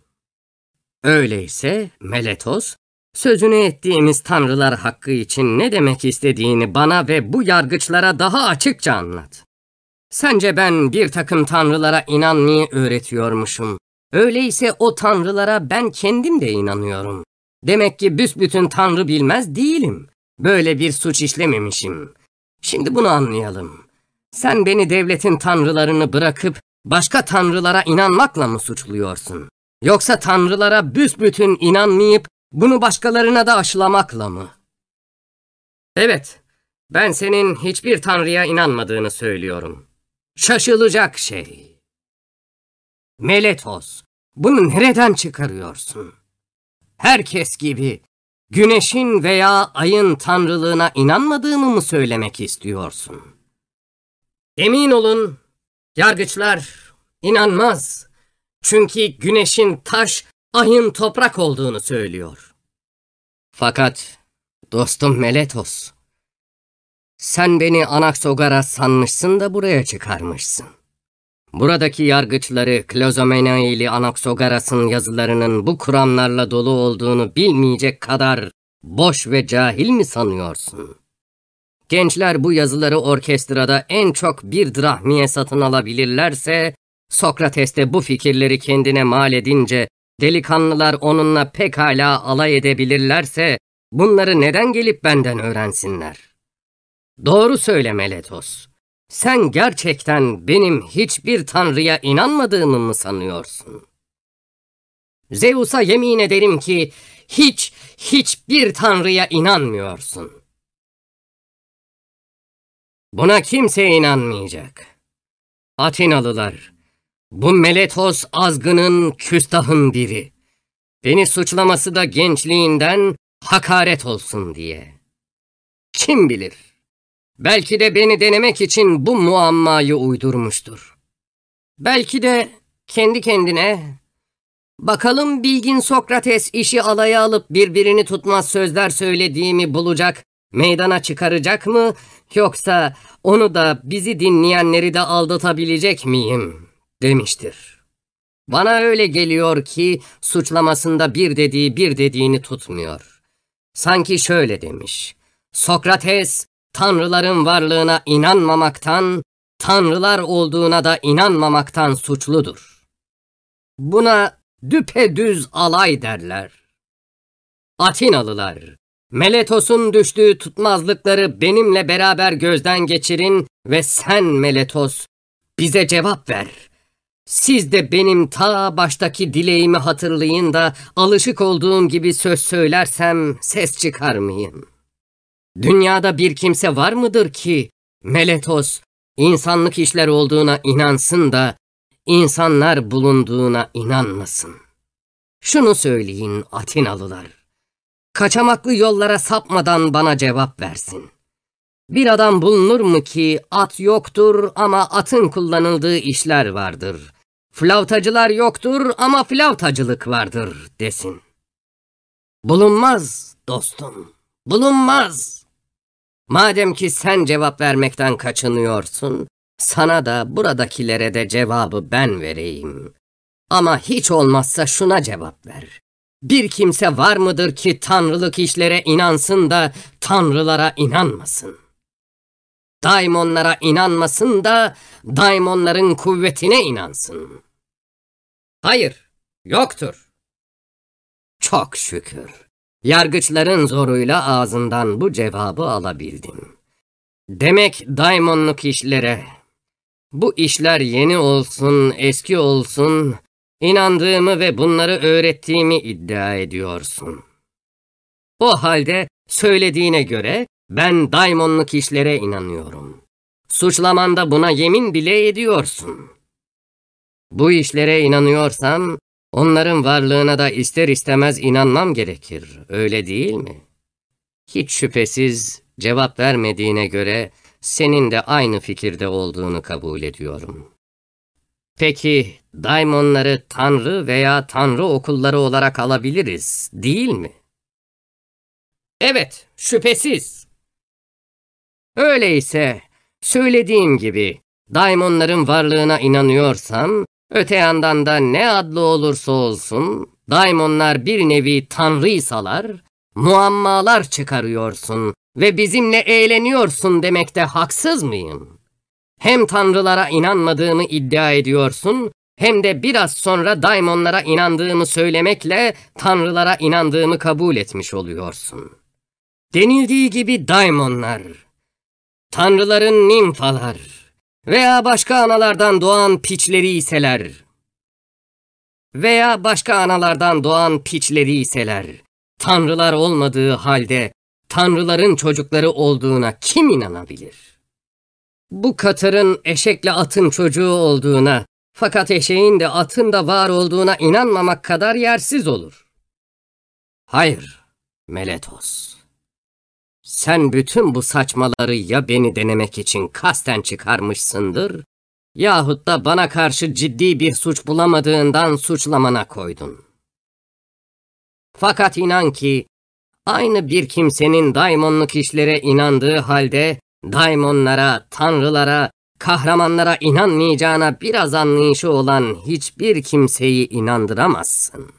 A: Öyleyse Meletos, sözünü ettiğimiz tanrılar hakkı için ne demek istediğini bana ve bu yargıçlara daha açıkça anlat. Sence ben bir takım tanrılara inanmayı öğretiyormuşum. Öyleyse o tanrılara ben kendim de inanıyorum. Demek ki büsbütün tanrı bilmez değilim. Böyle bir suç işlememişim. Şimdi bunu anlayalım. Sen beni devletin tanrılarını bırakıp başka tanrılara inanmakla mı suçluyorsun? Yoksa tanrılara büsbütün inanmayıp bunu başkalarına da aşılamakla mı? Evet, ben senin hiçbir tanrıya inanmadığını söylüyorum. Şaşılacak şey. Meletos, bunu nereden çıkarıyorsun? Herkes gibi güneşin veya ayın tanrılığına inanmadığımı mı söylemek istiyorsun? Emin olun, yargıçlar inanmaz. Çünkü güneşin taş, ayın toprak olduğunu söylüyor. Fakat dostum Meletos, sen beni Anaxogaras sanmışsın da buraya çıkarmışsın. Buradaki yargıçları Klozomena ile Anaxogaras'ın yazılarının bu kuramlarla dolu olduğunu bilmeyecek kadar boş ve cahil mi sanıyorsun? Gençler bu yazıları orkestrada en çok bir drahmiye satın alabilirlerse, Sokrates de bu fikirleri kendine mal edince, delikanlılar onunla pekala alay edebilirlerse, bunları neden gelip benden öğrensinler? Doğru söyle Meletos. Sen gerçekten benim hiçbir tanrıya inanmadığımı mı sanıyorsun? Zeus'a yemin ederim ki hiç, hiçbir tanrıya inanmıyorsun. Buna kimse inanmayacak. Atinalılar, bu Meletos azgının, küstahın biri. Beni suçlaması da gençliğinden hakaret olsun diye. Kim bilir? Belki de beni denemek için bu muammayı uydurmuştur. Belki de kendi kendine, bakalım bilgin Sokrates işi alaya alıp birbirini tutmaz sözler söylediğimi bulacak, meydana çıkaracak mı, yoksa onu da bizi dinleyenleri de aldatabilecek miyim, demiştir. Bana öyle geliyor ki suçlamasında bir dediği bir dediğini tutmuyor. Sanki şöyle demiş, Sokrates, tanrıların varlığına inanmamaktan, tanrılar olduğuna da inanmamaktan suçludur. Buna düpedüz alay derler. Atinalılar, Meletos'un düştüğü tutmazlıkları benimle beraber gözden geçirin ve sen Meletos bize cevap ver. Siz de benim ta baştaki dileğimi hatırlayın da alışık olduğum gibi söz söylersem ses çıkarmayın. Dünyada bir kimse var mıdır ki Meletos insanlık işler olduğuna inansın da insanlar bulunduğuna inanmasın? Şunu söyleyin Atinalılar. Kaçamaklı yollara sapmadan bana cevap versin. Bir adam bulunur mu ki at yoktur ama atın kullanıldığı işler vardır. Flavtacılar yoktur ama flavtacılık vardır desin. Bulunmaz dostum, bulunmaz. Madem ki sen cevap vermekten kaçınıyorsun, sana da buradakilere de cevabı ben vereyim. Ama hiç olmazsa şuna cevap ver. Bir kimse var mıdır ki tanrılık işlere inansın da tanrılara inanmasın? Daimonlara inanmasın da daimonların kuvvetine inansın. Hayır, yoktur. Çok şükür. Yargıçların zoruyla ağzından bu cevabı alabildim. Demek daimonluk işlere, bu işler yeni olsun, eski olsun, inandığımı ve bunları öğrettiğimi iddia ediyorsun. O halde söylediğine göre ben daimonluk işlere inanıyorum. Suçlamanda buna yemin bile ediyorsun. Bu işlere inanıyorsam, onların varlığına da ister istemez inanmam gerekir, öyle değil mi? Hiç şüphesiz cevap vermediğine göre senin de aynı fikirde olduğunu kabul ediyorum. Peki, daimonları tanrı veya tanrı okulları olarak alabiliriz, değil mi? Evet, şüphesiz. Öyleyse, söylediğim gibi, daimonların varlığına inanıyorsam, öte yandan da ne adlı olursa olsun, daimonlar bir nevi tanrıysalar, muammalar çıkarıyorsun ve bizimle eğleniyorsun demekte haksız mıyım? Hem tanrılara inanmadığımı iddia ediyorsun, hem de biraz sonra daimonlara inandığımı söylemekle tanrılara inandığımı kabul etmiş oluyorsun. Denildiği gibi daimonlar, tanrıların nimfalar veya başka analardan doğan piçleri iseler veya başka analardan doğan piçleri iseler, tanrılar olmadığı halde tanrıların çocukları olduğuna kim inanabilir? Bu katırın eşekle atın çocuğu olduğuna, fakat eşeğin de atın da var olduğuna inanmamak kadar yersiz olur. Hayır, Meletos. Sen bütün bu saçmaları ya beni denemek için kasten çıkarmışsındır, yahut da bana karşı ciddi bir suç bulamadığından suçlamana koydun. Fakat inan ki, aynı bir kimsenin daimonluk işlere inandığı halde, daimonlara, tanrılara, kahramanlara inanmayacağına biraz anlayışı olan hiçbir kimseyi inandıramazsın.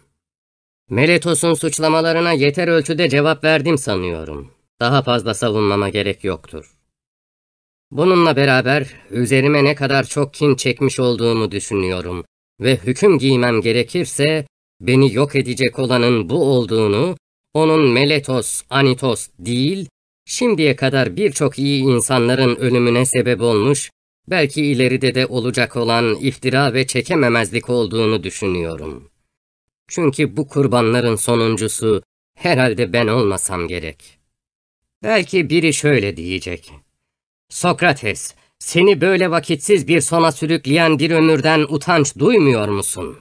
A: Meletos'un suçlamalarına yeter ölçüde cevap verdim sanıyorum. Daha fazla savunmama gerek yoktur. Bununla beraber üzerime ne kadar çok kin çekmiş olduğumu düşünüyorum ve hüküm giymem gerekirse beni yok edecek olanın bu olduğunu, onun Meletos, Anitos değil, şimdiye kadar birçok iyi insanların ölümüne sebep olmuş, belki ileride de olacak olan iftira ve çekememezlik olduğunu düşünüyorum. Çünkü bu kurbanların sonuncusu herhalde ben olmasam gerek. Belki biri şöyle diyecek. Sokrates, seni böyle vakitsiz bir sona sürükleyen bir ömürden utanç duymuyor musun?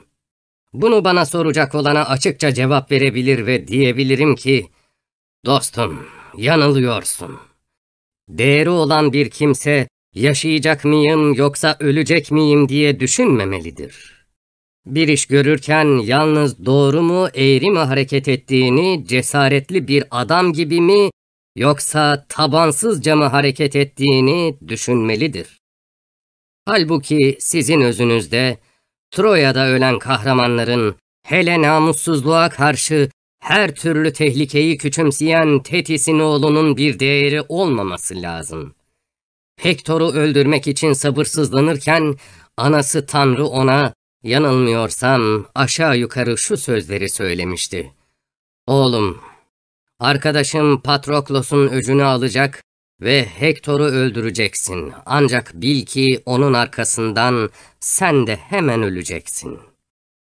A: Bunu bana soracak olana açıkça cevap verebilir ve diyebilirim ki, Dostum, yanılıyorsun. Değeri olan bir kimse, yaşayacak mıyım yoksa ölecek miyim diye düşünmemelidir. Bir iş görürken yalnız doğru mu, eğri mi hareket ettiğini, cesaretli bir adam gibi mi, yoksa tabansızca mı hareket ettiğini düşünmelidir. Halbuki sizin özünüzde, Troya'da ölen kahramanların, hele namussuzluğa karşı her türlü tehlikeyi küçümseyen Tetis'in oğlunun bir değeri olmaması lazım. Hektor'u öldürmek için sabırsızlanırken, anası Tanrı ona, yanılmıyorsam aşağı yukarı şu sözleri söylemişti. Oğlum, arkadaşım Patroklos'un öcünü alacak ve Hektor'u öldüreceksin. Ancak bil ki onun arkasından sen de hemen öleceksin.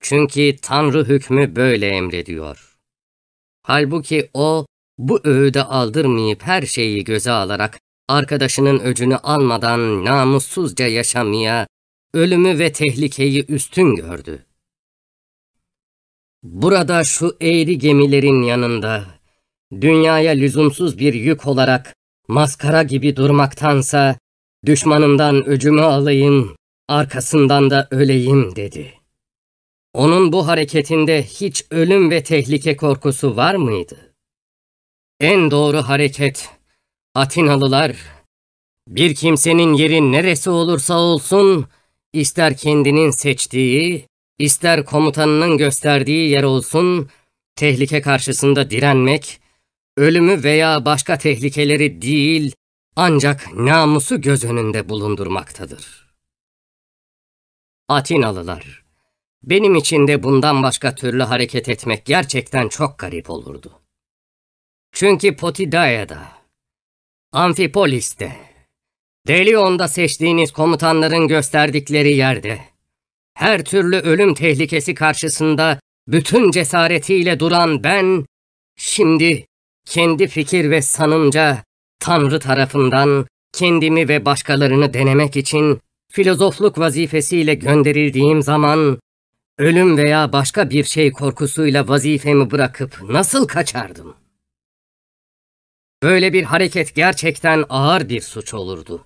A: Çünkü Tanrı hükmü böyle emrediyor. Halbuki o, bu öğüde aldırmayıp her şeyi göze alarak arkadaşının öcünü almadan namussuzca yaşamaya, ölümü ve tehlikeyi üstün gördü. Burada şu eğri gemilerin yanında, dünyaya lüzumsuz bir yük olarak maskara gibi durmaktansa, düşmanımdan öcümü alayım, arkasından da öleyim dedi. Onun bu hareketinde hiç ölüm ve tehlike korkusu var mıydı? En doğru hareket, Atinalılar, bir kimsenin yeri neresi olursa olsun, ister kendinin seçtiği, ister komutanının gösterdiği yer olsun, tehlike karşısında direnmek, ölümü veya başka tehlikeleri değil, ancak namusu göz önünde bulundurmaktadır. Atinalılar, benim için de bundan başka türlü hareket etmek gerçekten çok garip olurdu. Çünkü Potidaya'da, Amfipolis'te, Delion'da seçtiğiniz komutanların gösterdikleri yerde, her türlü ölüm tehlikesi karşısında bütün cesaretiyle duran ben, şimdi kendi fikir ve sanımca Tanrı tarafından kendimi ve başkalarını denemek için filozofluk vazifesiyle gönderildiğim zaman ölüm veya başka bir şey korkusuyla vazifemi bırakıp nasıl kaçardım? Böyle bir hareket gerçekten ağır bir suç olurdu.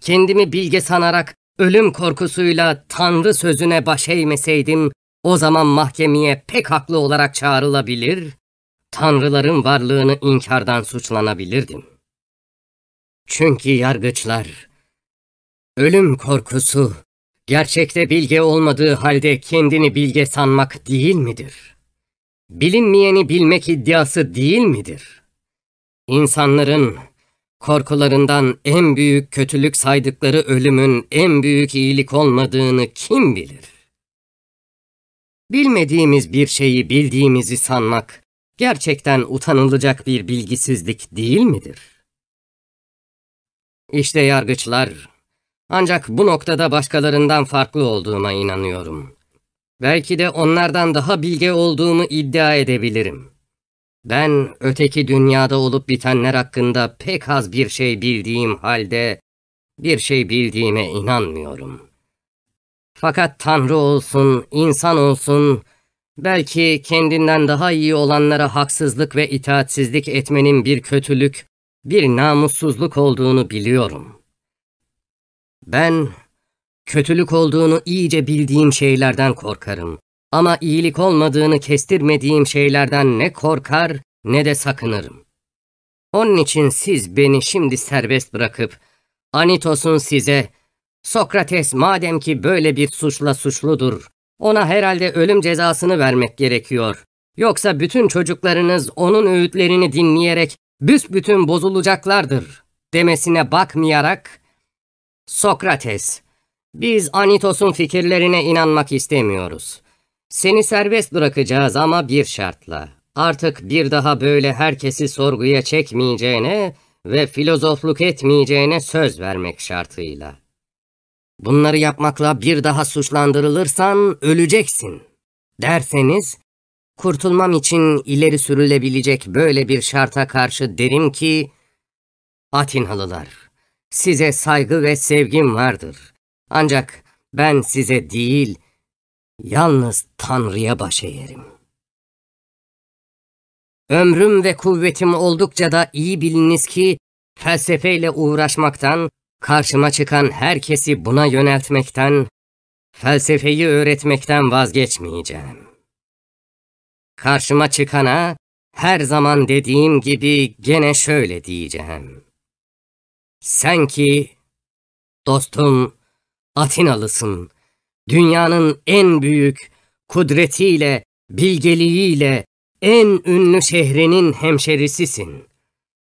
A: Kendimi bilge sanarak ölüm korkusuyla Tanrı sözüne baş eğmeseydim, o zaman mahkemeye pek haklı olarak çağrılabilir, Tanrıların varlığını inkardan suçlanabilirdim. Çünkü yargıçlar, ölüm korkusu, gerçekte bilge olmadığı halde kendini bilge sanmak değil midir? Bilinmeyeni bilmek iddiası değil midir? İnsanların korkularından en büyük kötülük saydıkları ölümün en büyük iyilik olmadığını kim bilir? Bilmediğimiz bir şeyi bildiğimizi sanmak gerçekten utanılacak bir bilgisizlik değil midir? İşte yargıçlar, ancak bu noktada başkalarından farklı olduğuma inanıyorum. Belki de onlardan daha bilge olduğumu iddia edebilirim. Ben öteki dünyada olup bitenler hakkında pek az bir şey bildiğim halde bir şey bildiğime inanmıyorum. Fakat Tanrı olsun, insan olsun, belki kendinden daha iyi olanlara haksızlık ve itaatsizlik etmenin bir kötülük, bir namussuzluk olduğunu biliyorum. Ben kötülük olduğunu iyice bildiğim şeylerden korkarım. Ama iyilik olmadığını kestirmediğim şeylerden ne korkar ne de sakınırım. Onun için siz beni şimdi serbest bırakıp Anitos'un size Sokrates madem ki böyle bir suçla suçludur, ona herhalde ölüm cezasını vermek gerekiyor. Yoksa bütün çocuklarınız onun öğütlerini dinleyerek büsbütün bozulacaklardır demesine bakmayarak Sokrates, biz Anitos'un fikirlerine inanmak istemiyoruz. Seni serbest bırakacağız ama bir şartla. Artık bir daha böyle herkesi sorguya çekmeyeceğine ve filozofluk etmeyeceğine söz vermek şartıyla. Bunları yapmakla bir daha suçlandırılırsan öleceksin derseniz, kurtulmam için ileri sürülebilecek böyle bir şarta karşı derim ki, Atinhalılar, size saygı ve sevgim vardır. Ancak ben size değil, Yalnız Tanrı'ya baş eğerim. Ömrüm ve kuvvetim oldukça da iyi biliniz ki felsefeyle uğraşmaktan, karşıma çıkan herkesi buna yöneltmekten, felsefeyi öğretmekten vazgeçmeyeceğim. Karşıma çıkana her zaman dediğim gibi gene şöyle diyeceğim. Sen ki dostum Atinalısın, dünyanın en büyük kudretiyle, bilgeliğiyle en ünlü şehrinin hemşerisisin.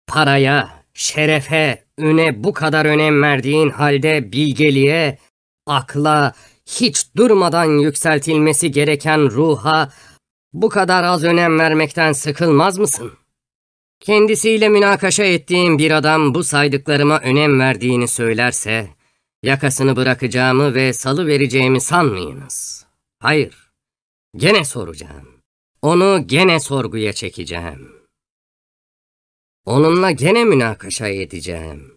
A: Paraya, şerefe, üne bu kadar önem verdiğin halde bilgeliğe, akla, hiç durmadan yükseltilmesi gereken ruha bu kadar az önem vermekten sıkılmaz mısın? Kendisiyle münakaşa ettiğim bir adam bu saydıklarıma önem verdiğini söylerse, yakasını bırakacağımı ve salı vereceğimi sanmayınız. Hayır, gene soracağım. Onu gene sorguya çekeceğim. Onunla gene münakaşa edeceğim.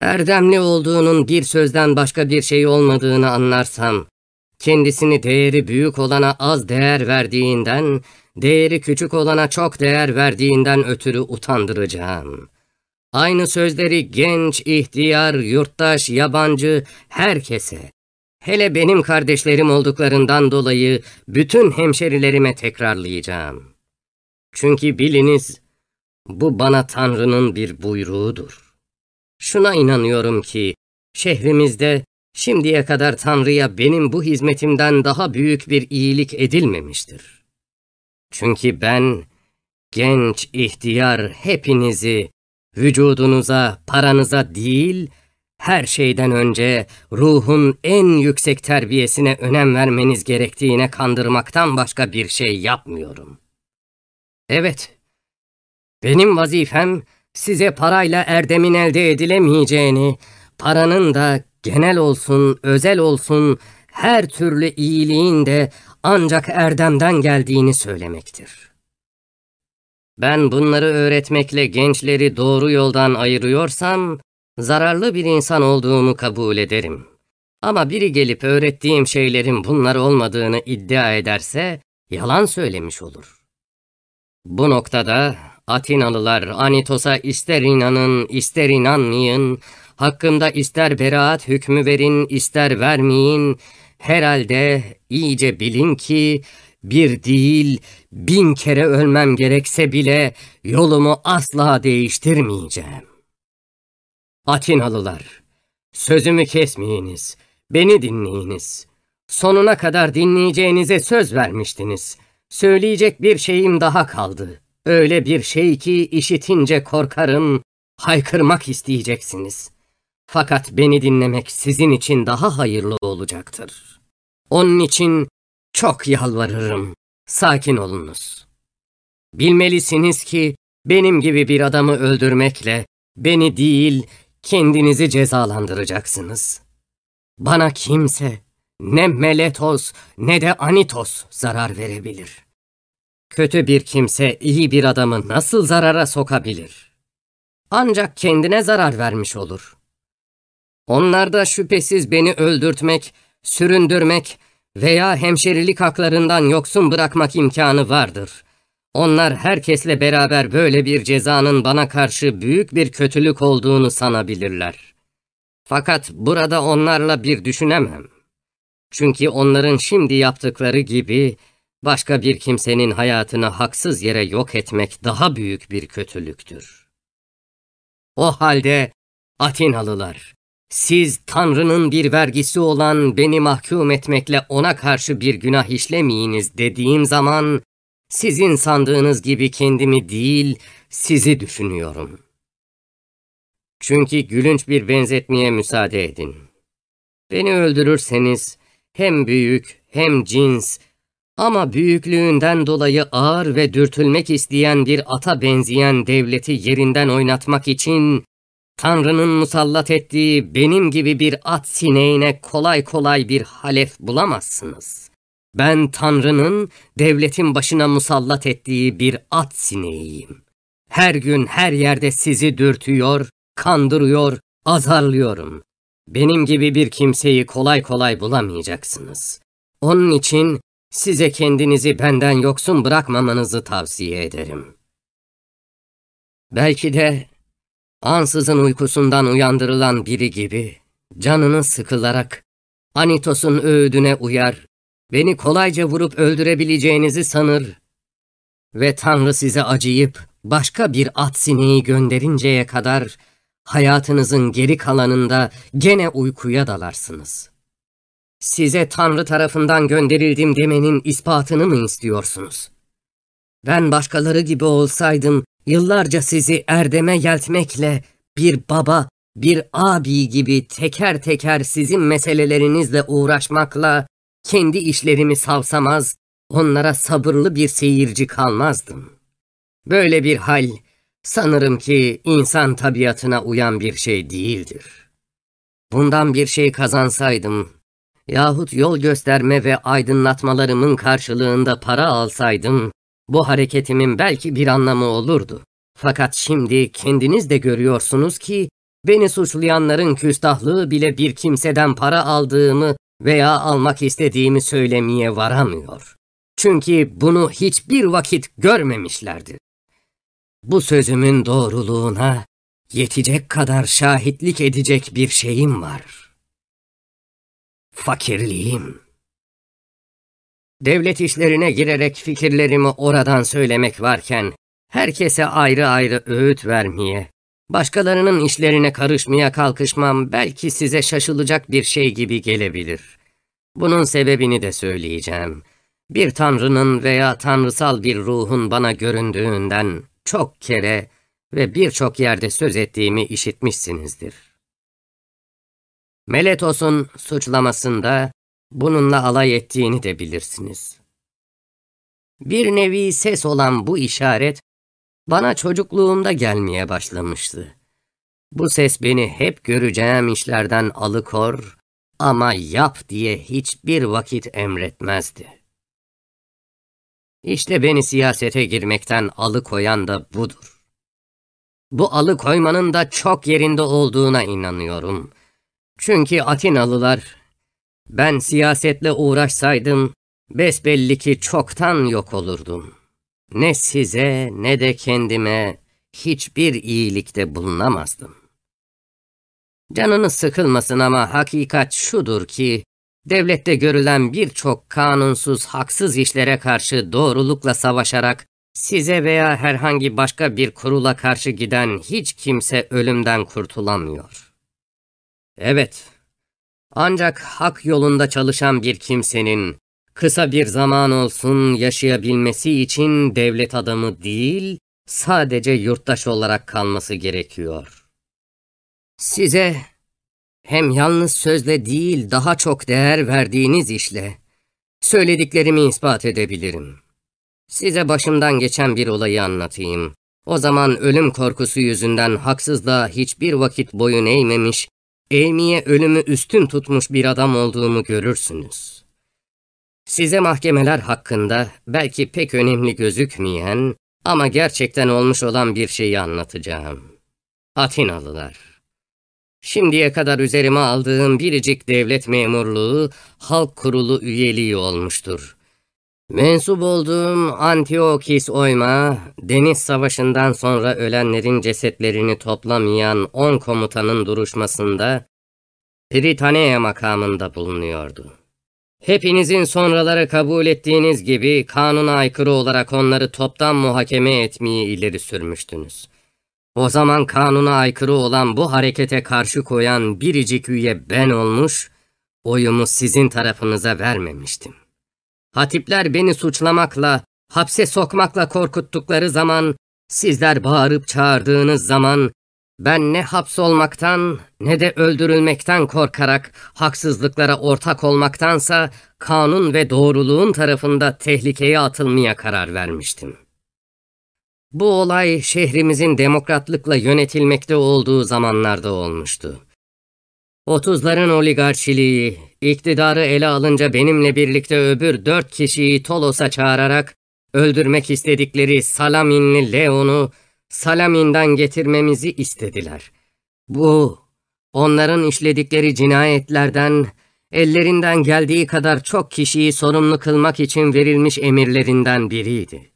A: Erdemli olduğunun bir sözden başka bir şey olmadığını anlarsam, kendisini değeri büyük olana az değer verdiğinden, değeri küçük olana çok değer verdiğinden ötürü utandıracağım. Aynı sözleri genç, ihtiyar, yurttaş, yabancı, herkese, hele benim kardeşlerim olduklarından dolayı bütün hemşerilerime tekrarlayacağım. Çünkü biliniz, bu bana Tanrı'nın bir buyruğudur. Şuna inanıyorum ki, şehrimizde şimdiye kadar Tanrı'ya benim bu hizmetimden daha büyük bir iyilik edilmemiştir. Çünkü ben, genç, ihtiyar hepinizi vücudunuza, paranıza değil, her şeyden önce ruhun en yüksek terbiyesine önem vermeniz gerektiğine kandırmaktan başka bir şey yapmıyorum. Evet, benim vazifem size parayla erdemin elde edilemeyeceğini, paranın da genel olsun, özel olsun, her türlü iyiliğin de ancak erdemden geldiğini söylemektir. Ben bunları öğretmekle gençleri doğru yoldan ayırıyorsam, zararlı bir insan olduğumu kabul ederim. Ama biri gelip öğrettiğim şeylerin bunlar olmadığını iddia ederse, yalan söylemiş olur. Bu noktada Atinalılar Anitos'a ister inanın ister inanmayın, hakkımda ister beraat hükmü verin ister vermeyin, herhalde iyice bilin ki bir değil bin kere ölmem gerekse bile yolumu asla değiştirmeyeceğim. Atinalılar, sözümü kesmeyiniz, beni dinleyiniz. Sonuna kadar dinleyeceğinize söz vermiştiniz. Söyleyecek bir şeyim daha kaldı. Öyle bir şey ki işitince korkarım, haykırmak isteyeceksiniz. Fakat beni dinlemek sizin için daha hayırlı olacaktır. Onun için çok yalvarırım, sakin olunuz. Bilmelisiniz ki benim gibi bir adamı öldürmekle beni değil kendinizi cezalandıracaksınız. Bana kimse ne Meletos ne de Anitos zarar verebilir. Kötü bir kimse iyi bir adamı nasıl zarara sokabilir? Ancak kendine zarar vermiş olur. Onlar da şüphesiz beni öldürtmek, süründürmek veya hemşerilik haklarından yoksun bırakmak imkanı vardır. Onlar herkesle beraber böyle bir cezanın bana karşı büyük bir kötülük olduğunu sanabilirler. Fakat burada onlarla bir düşünemem. Çünkü onların şimdi yaptıkları gibi başka bir kimsenin hayatını haksız yere yok etmek daha büyük bir kötülüktür. O halde Atinalılar, siz Tanrı'nın bir vergisi olan beni mahkum etmekle ona karşı bir günah işlemeyiniz dediğim zaman, sizin sandığınız gibi kendimi değil, sizi düşünüyorum. Çünkü gülünç bir benzetmeye müsaade edin. Beni öldürürseniz, hem büyük hem cins, ama büyüklüğünden dolayı ağır ve dürtülmek isteyen bir ata benzeyen devleti yerinden oynatmak için Tanrı'nın musallat ettiği benim gibi bir at sineğine kolay kolay bir halef bulamazsınız. Ben Tanrı'nın devletin başına musallat ettiği bir at sineğiyim. Her gün her yerde sizi dürtüyor, kandırıyor, azarlıyorum. Benim gibi bir kimseyi kolay kolay bulamayacaksınız. Onun için size kendinizi benden yoksun bırakmamanızı tavsiye ederim. Belki de ansızın uykusundan uyandırılan biri gibi canını sıkılarak Anitos'un öğüdüne uyar, beni kolayca vurup öldürebileceğinizi sanır ve Tanrı size acıyıp başka bir at sineği gönderinceye kadar hayatınızın geri kalanında gene uykuya dalarsınız. Size Tanrı tarafından gönderildim demenin ispatını mı istiyorsunuz? Ben başkaları gibi olsaydım Yıllarca sizi erdeme yeltmekle bir baba, bir abi gibi teker teker sizin meselelerinizle uğraşmakla kendi işlerimi savsamaz, onlara sabırlı bir seyirci kalmazdım. Böyle bir hal sanırım ki insan tabiatına uyan bir şey değildir. Bundan bir şey kazansaydım yahut yol gösterme ve aydınlatmalarımın karşılığında para alsaydım, bu hareketimin belki bir anlamı olurdu. Fakat şimdi kendiniz de görüyorsunuz ki beni suçlayanların küstahlığı bile bir kimseden para aldığımı veya almak istediğimi söylemeye varamıyor. Çünkü bunu hiçbir vakit görmemişlerdi. Bu sözümün doğruluğuna yetecek kadar şahitlik edecek bir şeyim var. Fakirliğim. Devlet işlerine girerek fikirlerimi oradan söylemek varken, herkese ayrı ayrı öğüt vermeye, başkalarının işlerine karışmaya kalkışmam belki size şaşılacak bir şey gibi gelebilir. Bunun sebebini de söyleyeceğim. Bir tanrının veya tanrısal bir ruhun bana göründüğünden çok kere ve birçok yerde söz ettiğimi işitmişsinizdir. Meletos'un suçlamasında bununla alay ettiğini de bilirsiniz. Bir nevi ses olan bu işaret bana çocukluğumda gelmeye başlamıştı. Bu ses beni hep göreceğim işlerden alıkor ama yap diye hiçbir vakit emretmezdi. İşte beni siyasete girmekten alıkoyan da budur. Bu alıkoymanın da çok yerinde olduğuna inanıyorum. Çünkü Atinalılar, ben siyasetle uğraşsaydım, besbelli ki çoktan yok olurdum. Ne size ne de kendime hiçbir iyilikte bulunamazdım. Canınız sıkılmasın ama hakikat şudur ki, devlette görülen birçok kanunsuz, haksız işlere karşı doğrulukla savaşarak, size veya herhangi başka bir kurula karşı giden hiç kimse ölümden kurtulamıyor. Evet, ancak hak yolunda çalışan bir kimsenin, kısa bir zaman olsun yaşayabilmesi için devlet adamı değil, sadece yurttaş olarak kalması gerekiyor. Size hem yalnız sözle değil daha çok değer verdiğiniz işle söylediklerimi ispat edebilirim. Size başımdan geçen bir olayı anlatayım. O zaman ölüm korkusu yüzünden haksızlığa hiçbir vakit boyun eğmemiş, eğmeye ölümü üstün tutmuş bir adam olduğumu görürsünüz. Size mahkemeler hakkında belki pek önemli gözükmeyen ama gerçekten olmuş olan bir şeyi anlatacağım. Atinalılar. Şimdiye kadar üzerime aldığım biricik devlet memurluğu halk kurulu üyeliği olmuştur. Mensup olduğum Antiochis Oyma, deniz savaşından sonra ölenlerin cesetlerini toplamayan on komutanın duruşmasında Pritanea makamında bulunuyordu. Hepinizin sonraları kabul ettiğiniz gibi kanuna aykırı olarak onları toptan muhakeme etmeyi ileri sürmüştünüz. O zaman kanuna aykırı olan bu harekete karşı koyan biricik üye ben olmuş, oyumu sizin tarafınıza vermemiştim. Hatipler beni suçlamakla, hapse sokmakla korkuttukları zaman, sizler bağırıp çağırdığınız zaman, ben ne hapsolmaktan ne de öldürülmekten korkarak haksızlıklara ortak olmaktansa kanun ve doğruluğun tarafında tehlikeye atılmaya karar vermiştim.'' Bu olay şehrimizin demokratlıkla yönetilmekte olduğu zamanlarda olmuştu. Otuzların oligarşiliği, iktidarı ele alınca benimle birlikte öbür dört kişiyi Tolos'a çağırarak öldürmek istedikleri Salaminli Leon'u Salamin'den getirmemizi istediler. Bu, onların işledikleri cinayetlerden, ellerinden geldiği kadar çok kişiyi sorumlu kılmak için verilmiş emirlerinden biriydi.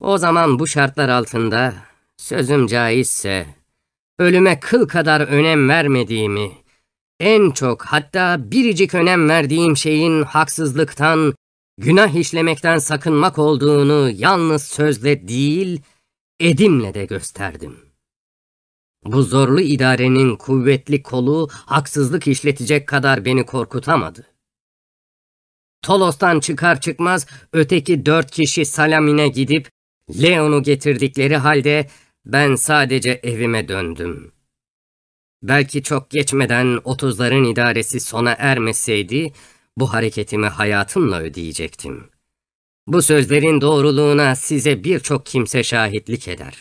A: O zaman bu şartlar altında sözüm caizse ölüme kıl kadar önem vermediğimi, en çok hatta biricik önem verdiğim şeyin haksızlıktan, günah işlemekten sakınmak olduğunu yalnız sözle değil, edimle de gösterdim. Bu zorlu idarenin kuvvetli kolu haksızlık işletecek kadar beni korkutamadı. Tolos'tan çıkar çıkmaz öteki dört kişi Salamin'e gidip Leon'u getirdikleri halde ben sadece evime döndüm. Belki çok geçmeden otuzların idaresi sona ermeseydi, bu hareketimi hayatımla ödeyecektim. Bu sözlerin doğruluğuna size birçok kimse şahitlik eder.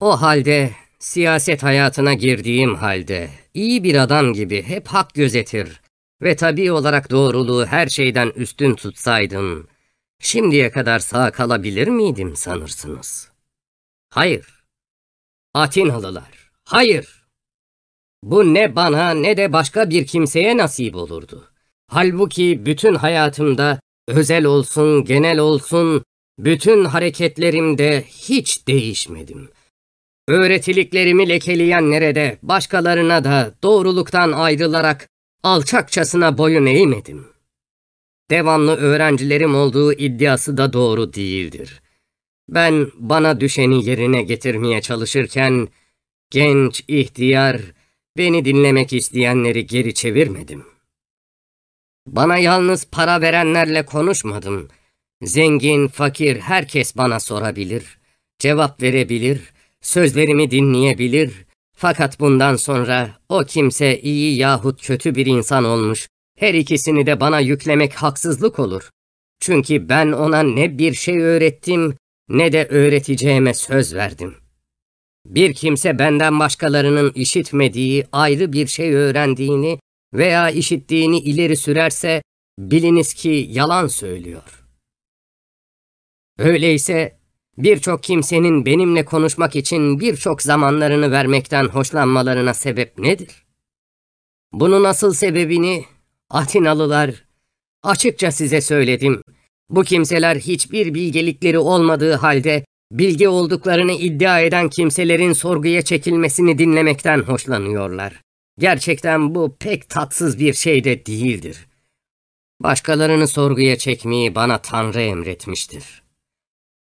A: O halde, siyaset hayatına girdiğim halde, iyi bir adam gibi hep hak gözetir ve tabi olarak doğruluğu her şeyden üstün tutsaydım, Şimdiye kadar sağ kalabilir miydim sanırsınız? Hayır. Atinalılar, hayır. Bu ne bana ne de başka bir kimseye nasip olurdu. Halbuki bütün hayatımda özel olsun, genel olsun, bütün hareketlerimde hiç değişmedim. Öğretiliklerimi lekeleyenlere de başkalarına da doğruluktan ayrılarak alçakçasına boyun eğmedim. Devamlı öğrencilerim olduğu iddiası da doğru değildir. Ben bana düşeni yerine getirmeye çalışırken genç, ihtiyar, beni dinlemek isteyenleri geri çevirmedim. Bana yalnız para verenlerle konuşmadım. Zengin, fakir herkes bana sorabilir, cevap verebilir, sözlerimi dinleyebilir. Fakat bundan sonra o kimse iyi yahut kötü bir insan olmuş, her ikisini de bana yüklemek haksızlık olur. Çünkü ben ona ne bir şey öğrettim ne de öğreteceğime söz verdim. Bir kimse benden başkalarının işitmediği ayrı bir şey öğrendiğini veya işittiğini ileri sürerse biliniz ki yalan söylüyor. Öyleyse birçok kimsenin benimle konuşmak için birçok zamanlarını vermekten hoşlanmalarına sebep nedir? Bunun asıl sebebini Atinalılar açıkça size söyledim. Bu kimseler hiçbir bilgelikleri olmadığı halde bilgi olduklarını iddia eden kimselerin sorguya çekilmesini dinlemekten hoşlanıyorlar. Gerçekten bu pek tatsız bir şey de değildir. Başkalarını sorguya çekmeyi bana Tanrı emretmiştir.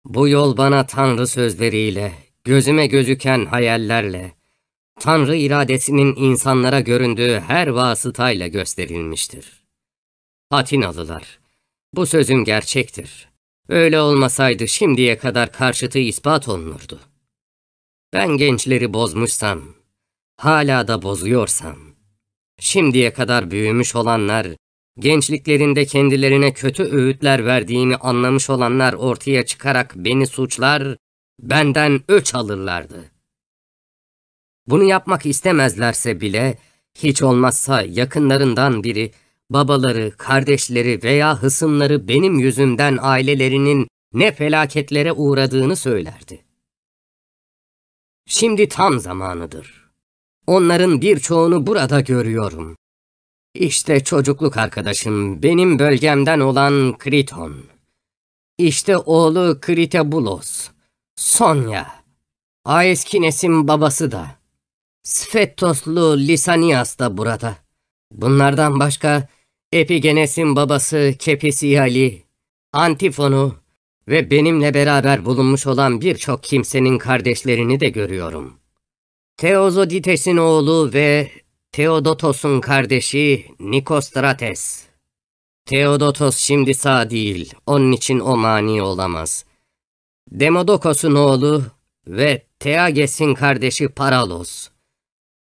A: Bu yol bana Tanrı sözleriyle, gözüme gözüken hayallerle, Tanrı iradesinin insanlara göründüğü her vasıtayla gösterilmiştir. Atinalılar, bu sözüm gerçektir. Öyle olmasaydı şimdiye kadar karşıtı ispat olunurdu. Ben gençleri bozmuşsam, hala da bozuyorsam, şimdiye kadar büyümüş olanlar, gençliklerinde kendilerine kötü öğütler verdiğimi anlamış olanlar ortaya çıkarak beni suçlar, benden öç alırlardı. Bunu yapmak istemezlerse bile, hiç olmazsa yakınlarından biri, babaları, kardeşleri veya hısımları benim yüzümden ailelerinin ne felaketlere uğradığını söylerdi. Şimdi tam zamanıdır. Onların birçoğunu burada görüyorum. İşte çocukluk arkadaşım benim bölgemden olan Kriton. İşte oğlu Kritebulos, Sonya, Aeskines'in babası da, Sfettoslu Lisanias da burada. Bunlardan başka Epigenes'in babası Kepisiyali, Antifon'u ve benimle beraber bulunmuş olan birçok kimsenin kardeşlerini de görüyorum. Teozodites'in oğlu ve Theodotos'un kardeşi Nikostrates. Theodotos şimdi sağ değil, onun için o mani olamaz. Demodokos'un oğlu ve Teages'in kardeşi Paralos.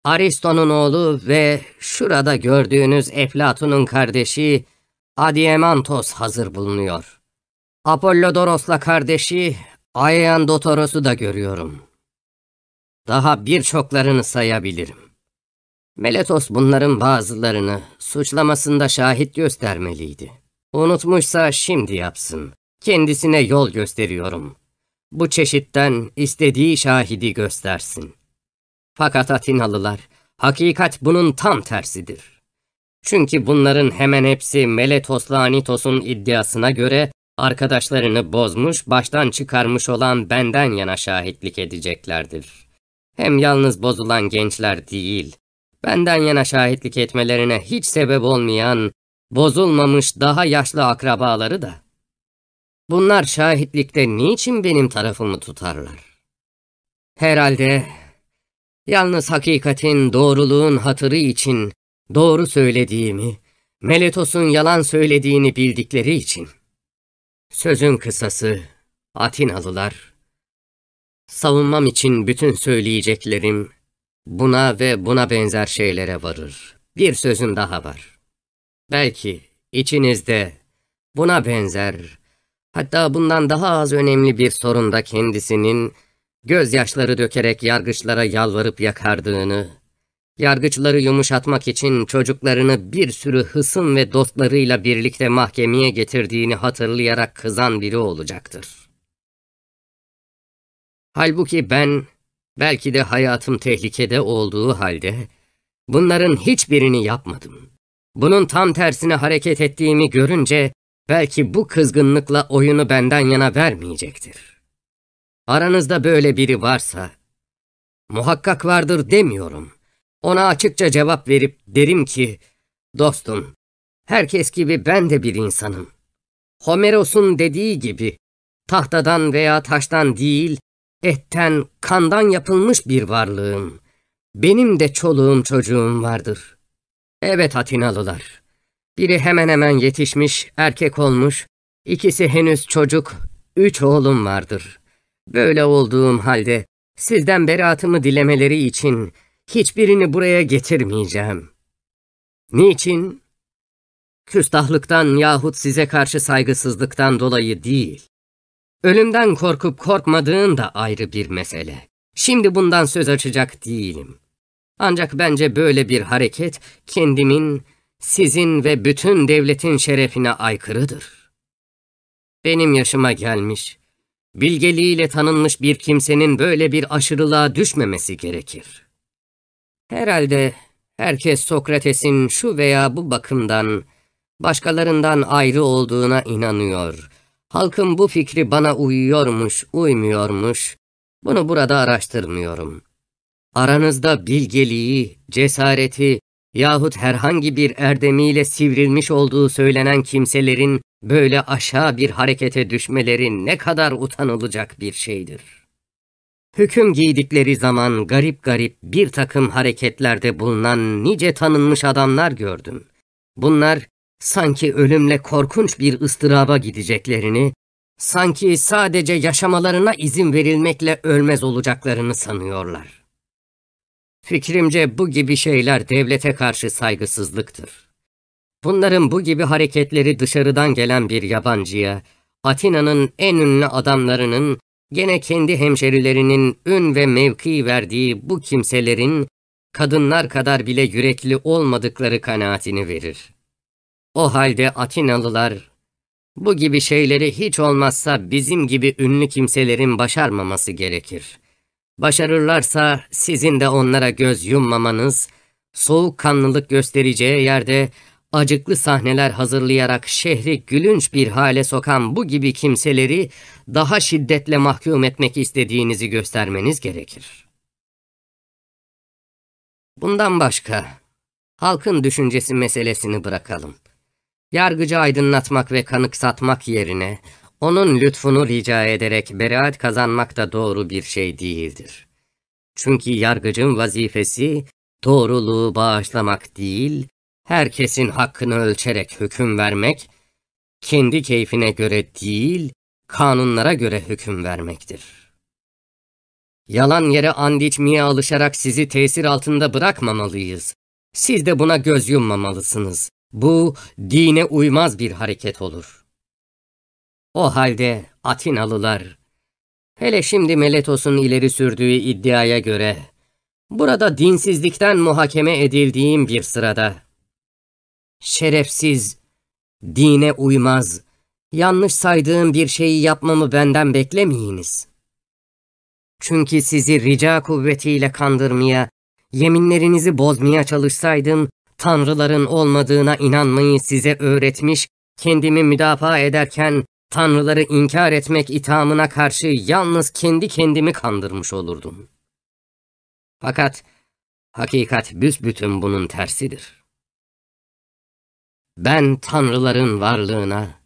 A: Aristo'nun oğlu ve şurada gördüğünüz Eflatun'un kardeşi Adiemantos hazır bulunuyor. Apollodoros'la kardeşi Aeandotoros'u da görüyorum. Daha birçoklarını sayabilirim. Meletos bunların bazılarını suçlamasında şahit göstermeliydi. Unutmuşsa şimdi yapsın. Kendisine yol gösteriyorum. Bu çeşitten istediği şahidi göstersin. Fakat Atinalılar, hakikat bunun tam tersidir. Çünkü bunların hemen hepsi Meletos'la Anitos'un iddiasına göre arkadaşlarını bozmuş, baştan çıkarmış olan benden yana şahitlik edeceklerdir. Hem yalnız bozulan gençler değil, benden yana şahitlik etmelerine hiç sebep olmayan, bozulmamış daha yaşlı akrabaları da. Bunlar şahitlikte niçin benim tarafımı tutarlar? Herhalde Yalnız hakikatin, doğruluğun hatırı için doğru söylediğimi, Meletos'un yalan söylediğini bildikleri için. Sözün kısası, Atinalılar. Savunmam için bütün söyleyeceklerim buna ve buna benzer şeylere varır. Bir sözüm daha var. Belki içinizde buna benzer, hatta bundan daha az önemli bir sorunda kendisinin gözyaşları dökerek yargıçlara yalvarıp yakardığını, yargıçları yumuşatmak için çocuklarını bir sürü hısım ve dostlarıyla birlikte mahkemeye getirdiğini hatırlayarak kızan biri olacaktır. Halbuki ben, belki de hayatım tehlikede olduğu halde, bunların hiçbirini yapmadım. Bunun tam tersine hareket ettiğimi görünce, belki bu kızgınlıkla oyunu benden yana vermeyecektir. Aranızda böyle biri varsa, Muhakkak vardır demiyorum. Ona açıkça cevap verip derim ki, dostum, herkes gibi ben de bir insanım. Homeros'un dediği gibi, tahtadan veya taştan değil, etten, kandan yapılmış bir varlığım. Benim de çoluğum çocuğum vardır. Evet Atinalılar. Biri hemen hemen yetişmiş, erkek olmuş, ikisi henüz çocuk, üç oğlum vardır. Böyle olduğum halde sizden beraatımı dilemeleri için hiçbirini buraya getirmeyeceğim. Niçin? Küstahlıktan yahut size karşı saygısızlıktan dolayı değil. Ölümden korkup korkmadığın da ayrı bir mesele. Şimdi bundan söz açacak değilim. Ancak bence böyle bir hareket kendimin, sizin ve bütün devletin şerefine aykırıdır. Benim yaşıma gelmiş, bilgeliğiyle tanınmış bir kimsenin böyle bir aşırılığa düşmemesi gerekir. Herhalde herkes Sokrates'in şu veya bu bakımdan başkalarından ayrı olduğuna inanıyor. Halkın bu fikri bana uyuyormuş, uymuyormuş. Bunu burada araştırmıyorum. Aranızda bilgeliği, cesareti yahut herhangi bir erdemiyle sivrilmiş olduğu söylenen kimselerin böyle aşağı bir harekete düşmeleri ne kadar utanılacak bir şeydir. Hüküm giydikleri zaman garip garip bir takım hareketlerde bulunan nice tanınmış adamlar gördüm. Bunlar sanki ölümle korkunç bir ıstıraba gideceklerini, sanki sadece yaşamalarına izin verilmekle ölmez olacaklarını sanıyorlar. Fikrimce bu gibi şeyler devlete karşı saygısızlıktır. Bunların bu gibi hareketleri dışarıdan gelen bir yabancıya, Atina'nın en ünlü adamlarının, gene kendi hemşerilerinin ün ve mevki verdiği bu kimselerin, kadınlar kadar bile yürekli olmadıkları kanaatini verir. O halde Atinalılar, bu gibi şeyleri hiç olmazsa bizim gibi ünlü kimselerin başarmaması gerekir. Başarırlarsa sizin de onlara göz yummamanız, soğukkanlılık göstereceği yerde acıklı sahneler hazırlayarak şehri gülünç bir hale sokan bu gibi kimseleri daha şiddetle mahkum etmek istediğinizi göstermeniz gerekir. Bundan başka, halkın düşüncesi meselesini bırakalım. Yargıcı aydınlatmak ve kanıksatmak yerine, onun lütfunu rica ederek beraat kazanmak da doğru bir şey değildir. Çünkü yargıcın vazifesi doğruluğu bağışlamak değil, herkesin hakkını ölçerek hüküm vermek, kendi keyfine göre değil, kanunlara göre hüküm vermektir. Yalan yere and içmeye alışarak sizi tesir altında bırakmamalıyız. Siz de buna göz yummamalısınız. Bu, dine uymaz bir hareket olur.'' O halde Atinalılar, hele şimdi Meletos'un ileri sürdüğü iddiaya göre, burada dinsizlikten muhakeme edildiğim bir sırada, şerefsiz, dine uymaz, yanlış saydığım bir şeyi yapmamı benden beklemeyiniz. Çünkü sizi rica kuvvetiyle kandırmaya, yeminlerinizi bozmaya çalışsaydım, tanrıların olmadığına inanmayı size öğretmiş, kendimi müdafaa ederken tanrıları inkar etmek ithamına karşı yalnız kendi kendimi kandırmış olurdum. Fakat hakikat büsbütün bunun tersidir. Ben tanrıların varlığına,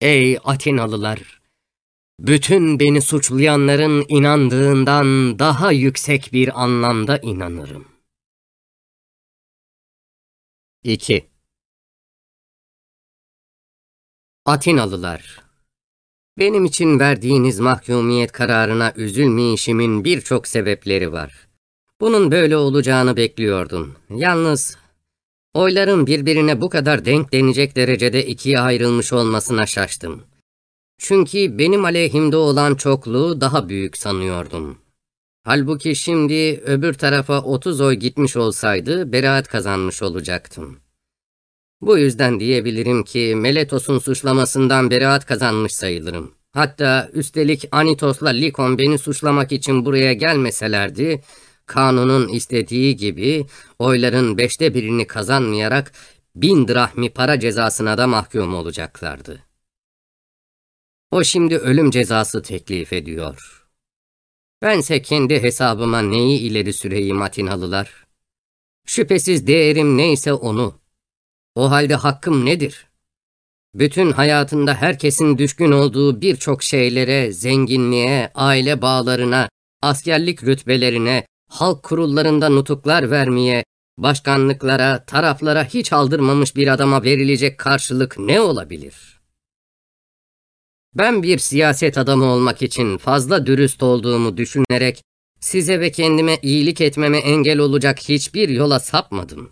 A: ey Atinalılar, bütün beni suçlayanların inandığından daha yüksek bir anlamda inanırım. 2. Atinalılar benim için verdiğiniz mahkumiyet kararına üzülmeyişimin birçok sebepleri var. Bunun böyle olacağını bekliyordum. Yalnız oyların birbirine bu kadar denk denecek derecede ikiye ayrılmış olmasına şaştım. Çünkü benim aleyhimde olan çokluğu daha büyük sanıyordum. Halbuki şimdi öbür tarafa 30 oy gitmiş olsaydı beraat kazanmış olacaktım. Bu yüzden diyebilirim ki Meletos'un suçlamasından beraat kazanmış sayılırım. Hatta üstelik Anitos'la Likon beni suçlamak için buraya gelmeselerdi, kanunun istediği gibi oyların beşte birini kazanmayarak bin drahmi para cezasına da mahkum olacaklardı. O şimdi ölüm cezası teklif ediyor. Bense kendi hesabıma neyi ileri süreyim Atinalılar? Şüphesiz değerim neyse onu. O halde hakkım nedir? Bütün hayatında herkesin düşkün olduğu birçok şeylere, zenginliğe, aile bağlarına, askerlik rütbelerine, halk kurullarında nutuklar vermeye, başkanlıklara, taraflara hiç aldırmamış bir adama verilecek karşılık ne olabilir? Ben bir siyaset adamı olmak için fazla dürüst olduğumu düşünerek size ve kendime iyilik etmeme engel olacak hiçbir yola sapmadım.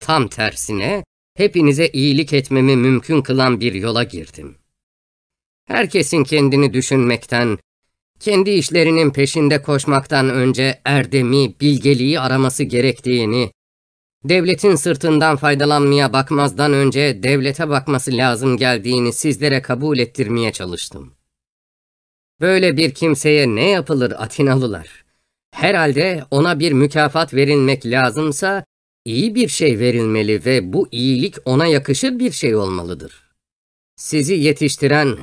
A: Tam tersine hepinize iyilik etmemi mümkün kılan bir yola girdim. Herkesin kendini düşünmekten, kendi işlerinin peşinde koşmaktan önce erdemi, bilgeliği araması gerektiğini, devletin sırtından faydalanmaya bakmazdan önce devlete bakması lazım geldiğini sizlere kabul ettirmeye çalıştım. Böyle bir kimseye ne yapılır Atinalılar? Herhalde ona bir mükafat verilmek lazımsa iyi bir şey verilmeli ve bu iyilik ona yakışır bir şey olmalıdır. Sizi yetiştiren,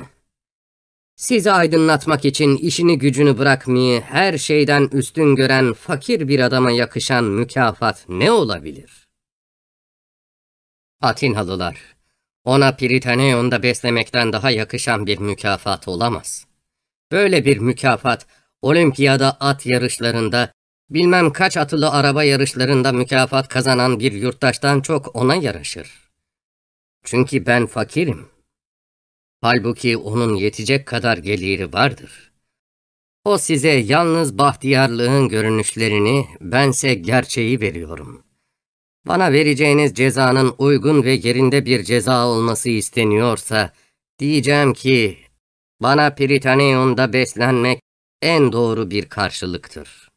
A: sizi aydınlatmak için işini gücünü bırakmayı her şeyden üstün gören fakir bir adama yakışan mükafat ne olabilir? Atinhalılar, ona Pritaneon'da beslemekten daha yakışan bir mükafat olamaz. Böyle bir mükafat, olimpiyada at yarışlarında, bilmem kaç atılı araba yarışlarında mükafat kazanan bir yurttaştan çok ona yaraşır. Çünkü ben fakirim. Halbuki onun yetecek kadar geliri vardır. O size yalnız bahtiyarlığın görünüşlerini, bense gerçeği veriyorum. Bana vereceğiniz cezanın uygun ve yerinde bir ceza olması isteniyorsa, diyeceğim ki, bana Pritaneon'da beslenmek en doğru bir karşılıktır.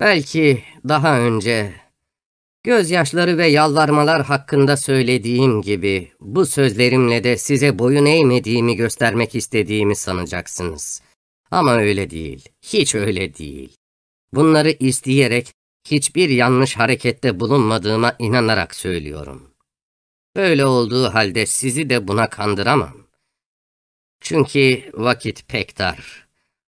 A: Belki daha önce Gözyaşları ve yalvarmalar hakkında söylediğim gibi bu sözlerimle de size boyun eğmediğimi göstermek istediğimi sanacaksınız. Ama öyle değil, hiç öyle değil. Bunları isteyerek hiçbir yanlış harekette bulunmadığıma inanarak söylüyorum. Böyle olduğu halde sizi de buna kandıramam. Çünkü vakit pek dar.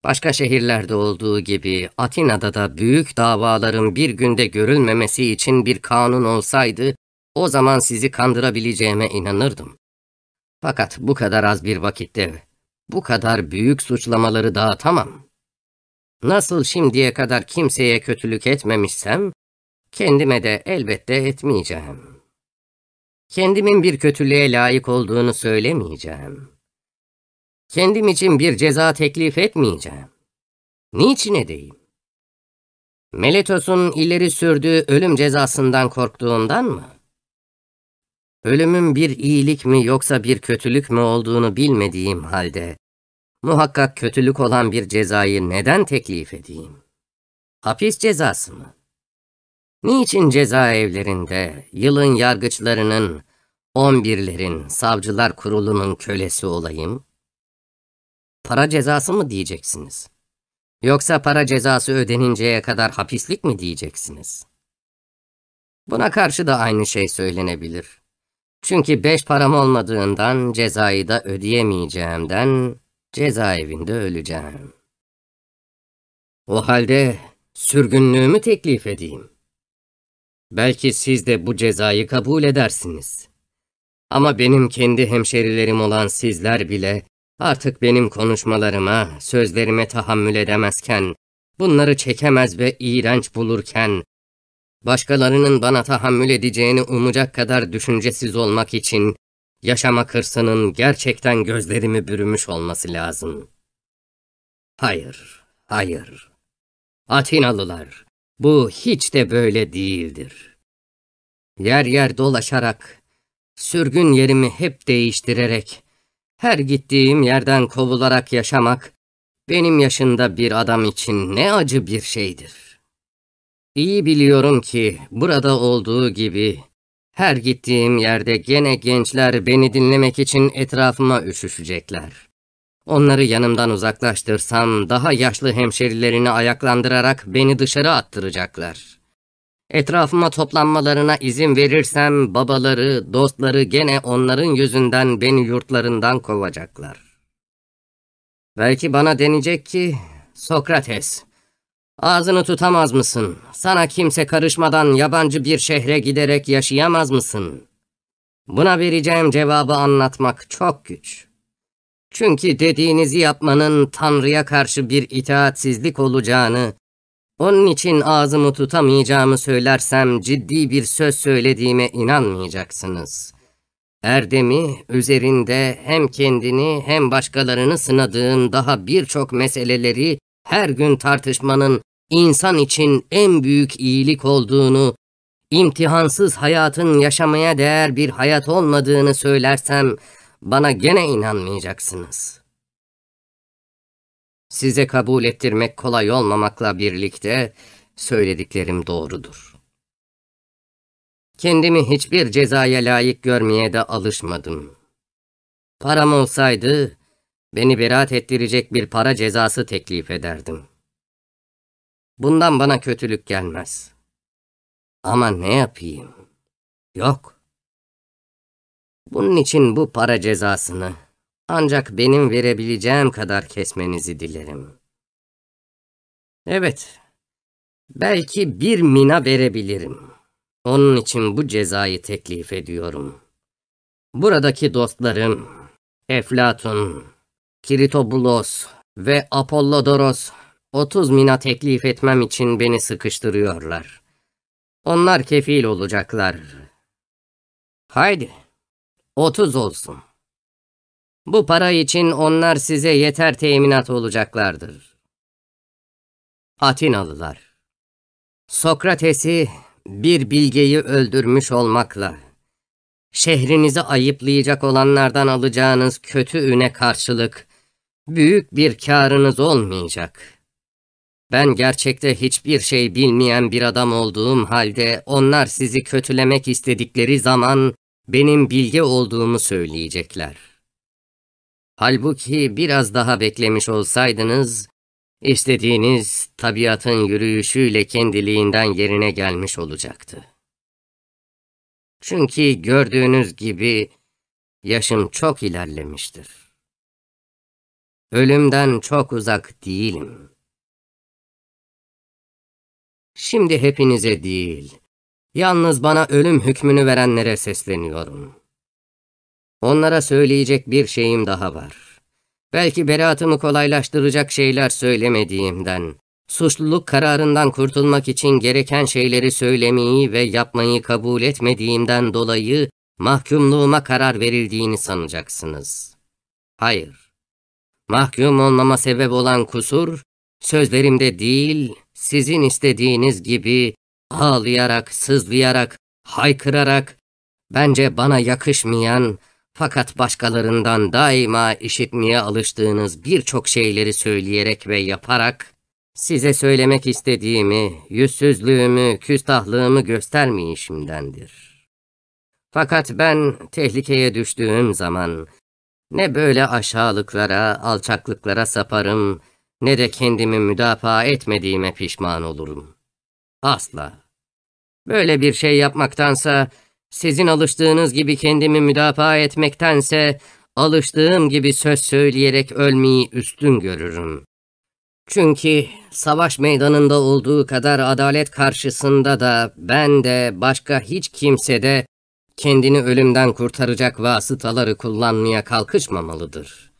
A: Başka şehirlerde olduğu gibi Atina'da da büyük davaların bir günde görülmemesi için bir kanun olsaydı, o zaman sizi kandırabileceğime inanırdım. Fakat bu kadar az bir vakitte, bu kadar büyük suçlamaları dağıtamam. Nasıl şimdiye kadar kimseye kötülük etmemişsem, kendime de elbette etmeyeceğim. Kendimin bir kötülüğe layık olduğunu söylemeyeceğim. Kendim için bir ceza teklif etmeyeceğim. Niçin edeyim? Meletos'un ileri sürdüğü ölüm cezasından korktuğundan mı? Ölümün bir iyilik mi yoksa bir kötülük mü olduğunu bilmediğim halde, muhakkak kötülük olan bir cezayı neden teklif edeyim? Hapis cezası mı? Niçin cezaevlerinde yılın yargıçlarının, on birlerin, savcılar kurulunun kölesi olayım? Para cezası mı diyeceksiniz? Yoksa para cezası ödeninceye kadar hapislik mi diyeceksiniz? Buna karşı da aynı şey söylenebilir. Çünkü beş param olmadığından cezayı da ödeyemeyeceğimden cezaevinde öleceğim. O halde sürgünlüğümü teklif edeyim. Belki siz de bu cezayı kabul edersiniz. Ama benim kendi hemşerilerim olan sizler bile Artık benim konuşmalarıma, sözlerime tahammül edemezken, bunları çekemez ve iğrenç bulurken, başkalarının bana tahammül edeceğini umacak kadar düşüncesiz olmak için, yaşamak hırsının gerçekten gözlerimi bürümüş olması lazım. Hayır, hayır. Atinalılar, bu hiç de böyle değildir. Yer yer dolaşarak, sürgün yerimi hep değiştirerek, her gittiğim yerden kovularak yaşamak, benim yaşında bir adam için ne acı bir şeydir. İyi biliyorum ki burada olduğu gibi her gittiğim yerde gene gençler beni dinlemek için etrafıma üşüşecekler. Onları yanımdan uzaklaştırsam daha yaşlı hemşerilerini ayaklandırarak beni dışarı attıracaklar. Etrafıma toplanmalarına izin verirsem babaları, dostları gene onların yüzünden beni yurtlarından kovacaklar. Belki bana denecek ki, Sokrates, ağzını tutamaz mısın? Sana kimse karışmadan yabancı bir şehre giderek yaşayamaz mısın? Buna vereceğim cevabı anlatmak çok güç. Çünkü dediğinizi yapmanın Tanrı'ya karşı bir itaatsizlik olacağını, onun için ağzımı tutamayacağımı söylersem ciddi bir söz söylediğime inanmayacaksınız. Erdemi üzerinde hem kendini hem başkalarını sınadığın daha birçok meseleleri her gün tartışmanın insan için en büyük iyilik olduğunu, imtihansız hayatın yaşamaya değer bir hayat olmadığını söylersem bana gene inanmayacaksınız. Size kabul ettirmek kolay olmamakla birlikte söylediklerim doğrudur. Kendimi hiçbir cezaya layık görmeye de alışmadım. Param olsaydı, beni beraat ettirecek bir para cezası teklif ederdim. Bundan bana kötülük gelmez. Ama ne yapayım? Yok. Bunun için bu para cezasını ancak benim verebileceğim kadar kesmenizi dilerim. Evet, belki bir mina verebilirim. Onun için bu cezayı teklif ediyorum. Buradaki dostlarım, Eflatun, Kiritobulos ve Apollodoros 30 mina teklif etmem için beni sıkıştırıyorlar. Onlar kefil olacaklar. Haydi, 30 olsun. Bu para için onlar size yeter teminat olacaklardır. Atinalılar. Sokrates'i bir bilgeyi öldürmüş olmakla, şehrinizi ayıplayacak olanlardan alacağınız kötü üne karşılık, büyük bir karınız olmayacak. Ben gerçekte hiçbir şey bilmeyen bir adam olduğum halde onlar sizi kötülemek istedikleri zaman benim bilge olduğumu söyleyecekler. Halbuki biraz daha beklemiş olsaydınız, istediğiniz tabiatın yürüyüşüyle kendiliğinden yerine gelmiş olacaktı. Çünkü gördüğünüz gibi yaşım çok ilerlemiştir. Ölümden çok uzak değilim. Şimdi hepinize değil, yalnız bana ölüm hükmünü verenlere sesleniyorum. Onlara söyleyecek bir şeyim daha var. Belki beraatımı kolaylaştıracak şeyler söylemediğimden, suçluluk kararından kurtulmak için gereken şeyleri söylemeyi ve yapmayı kabul etmediğimden dolayı mahkumluğuma karar verildiğini sanacaksınız. Hayır. Mahkum olmama sebep olan kusur, sözlerimde değil, sizin istediğiniz gibi ağlayarak, sızlayarak, haykırarak, bence bana yakışmayan, fakat başkalarından daima işitmeye alıştığınız birçok şeyleri söyleyerek ve yaparak, size söylemek istediğimi, yüzsüzlüğümü, küstahlığımı göstermeyişimdendir. Fakat ben tehlikeye düştüğüm zaman, ne böyle aşağılıklara, alçaklıklara saparım, ne de kendimi müdafaa etmediğime pişman olurum. Asla. Böyle bir şey yapmaktansa, sizin alıştığınız gibi kendimi müdafaa etmektense, alıştığım gibi söz söyleyerek ölmeyi üstün görürüm. Çünkü savaş meydanında olduğu kadar adalet karşısında da ben de başka hiç kimse de kendini ölümden kurtaracak vasıtaları kullanmaya kalkışmamalıdır.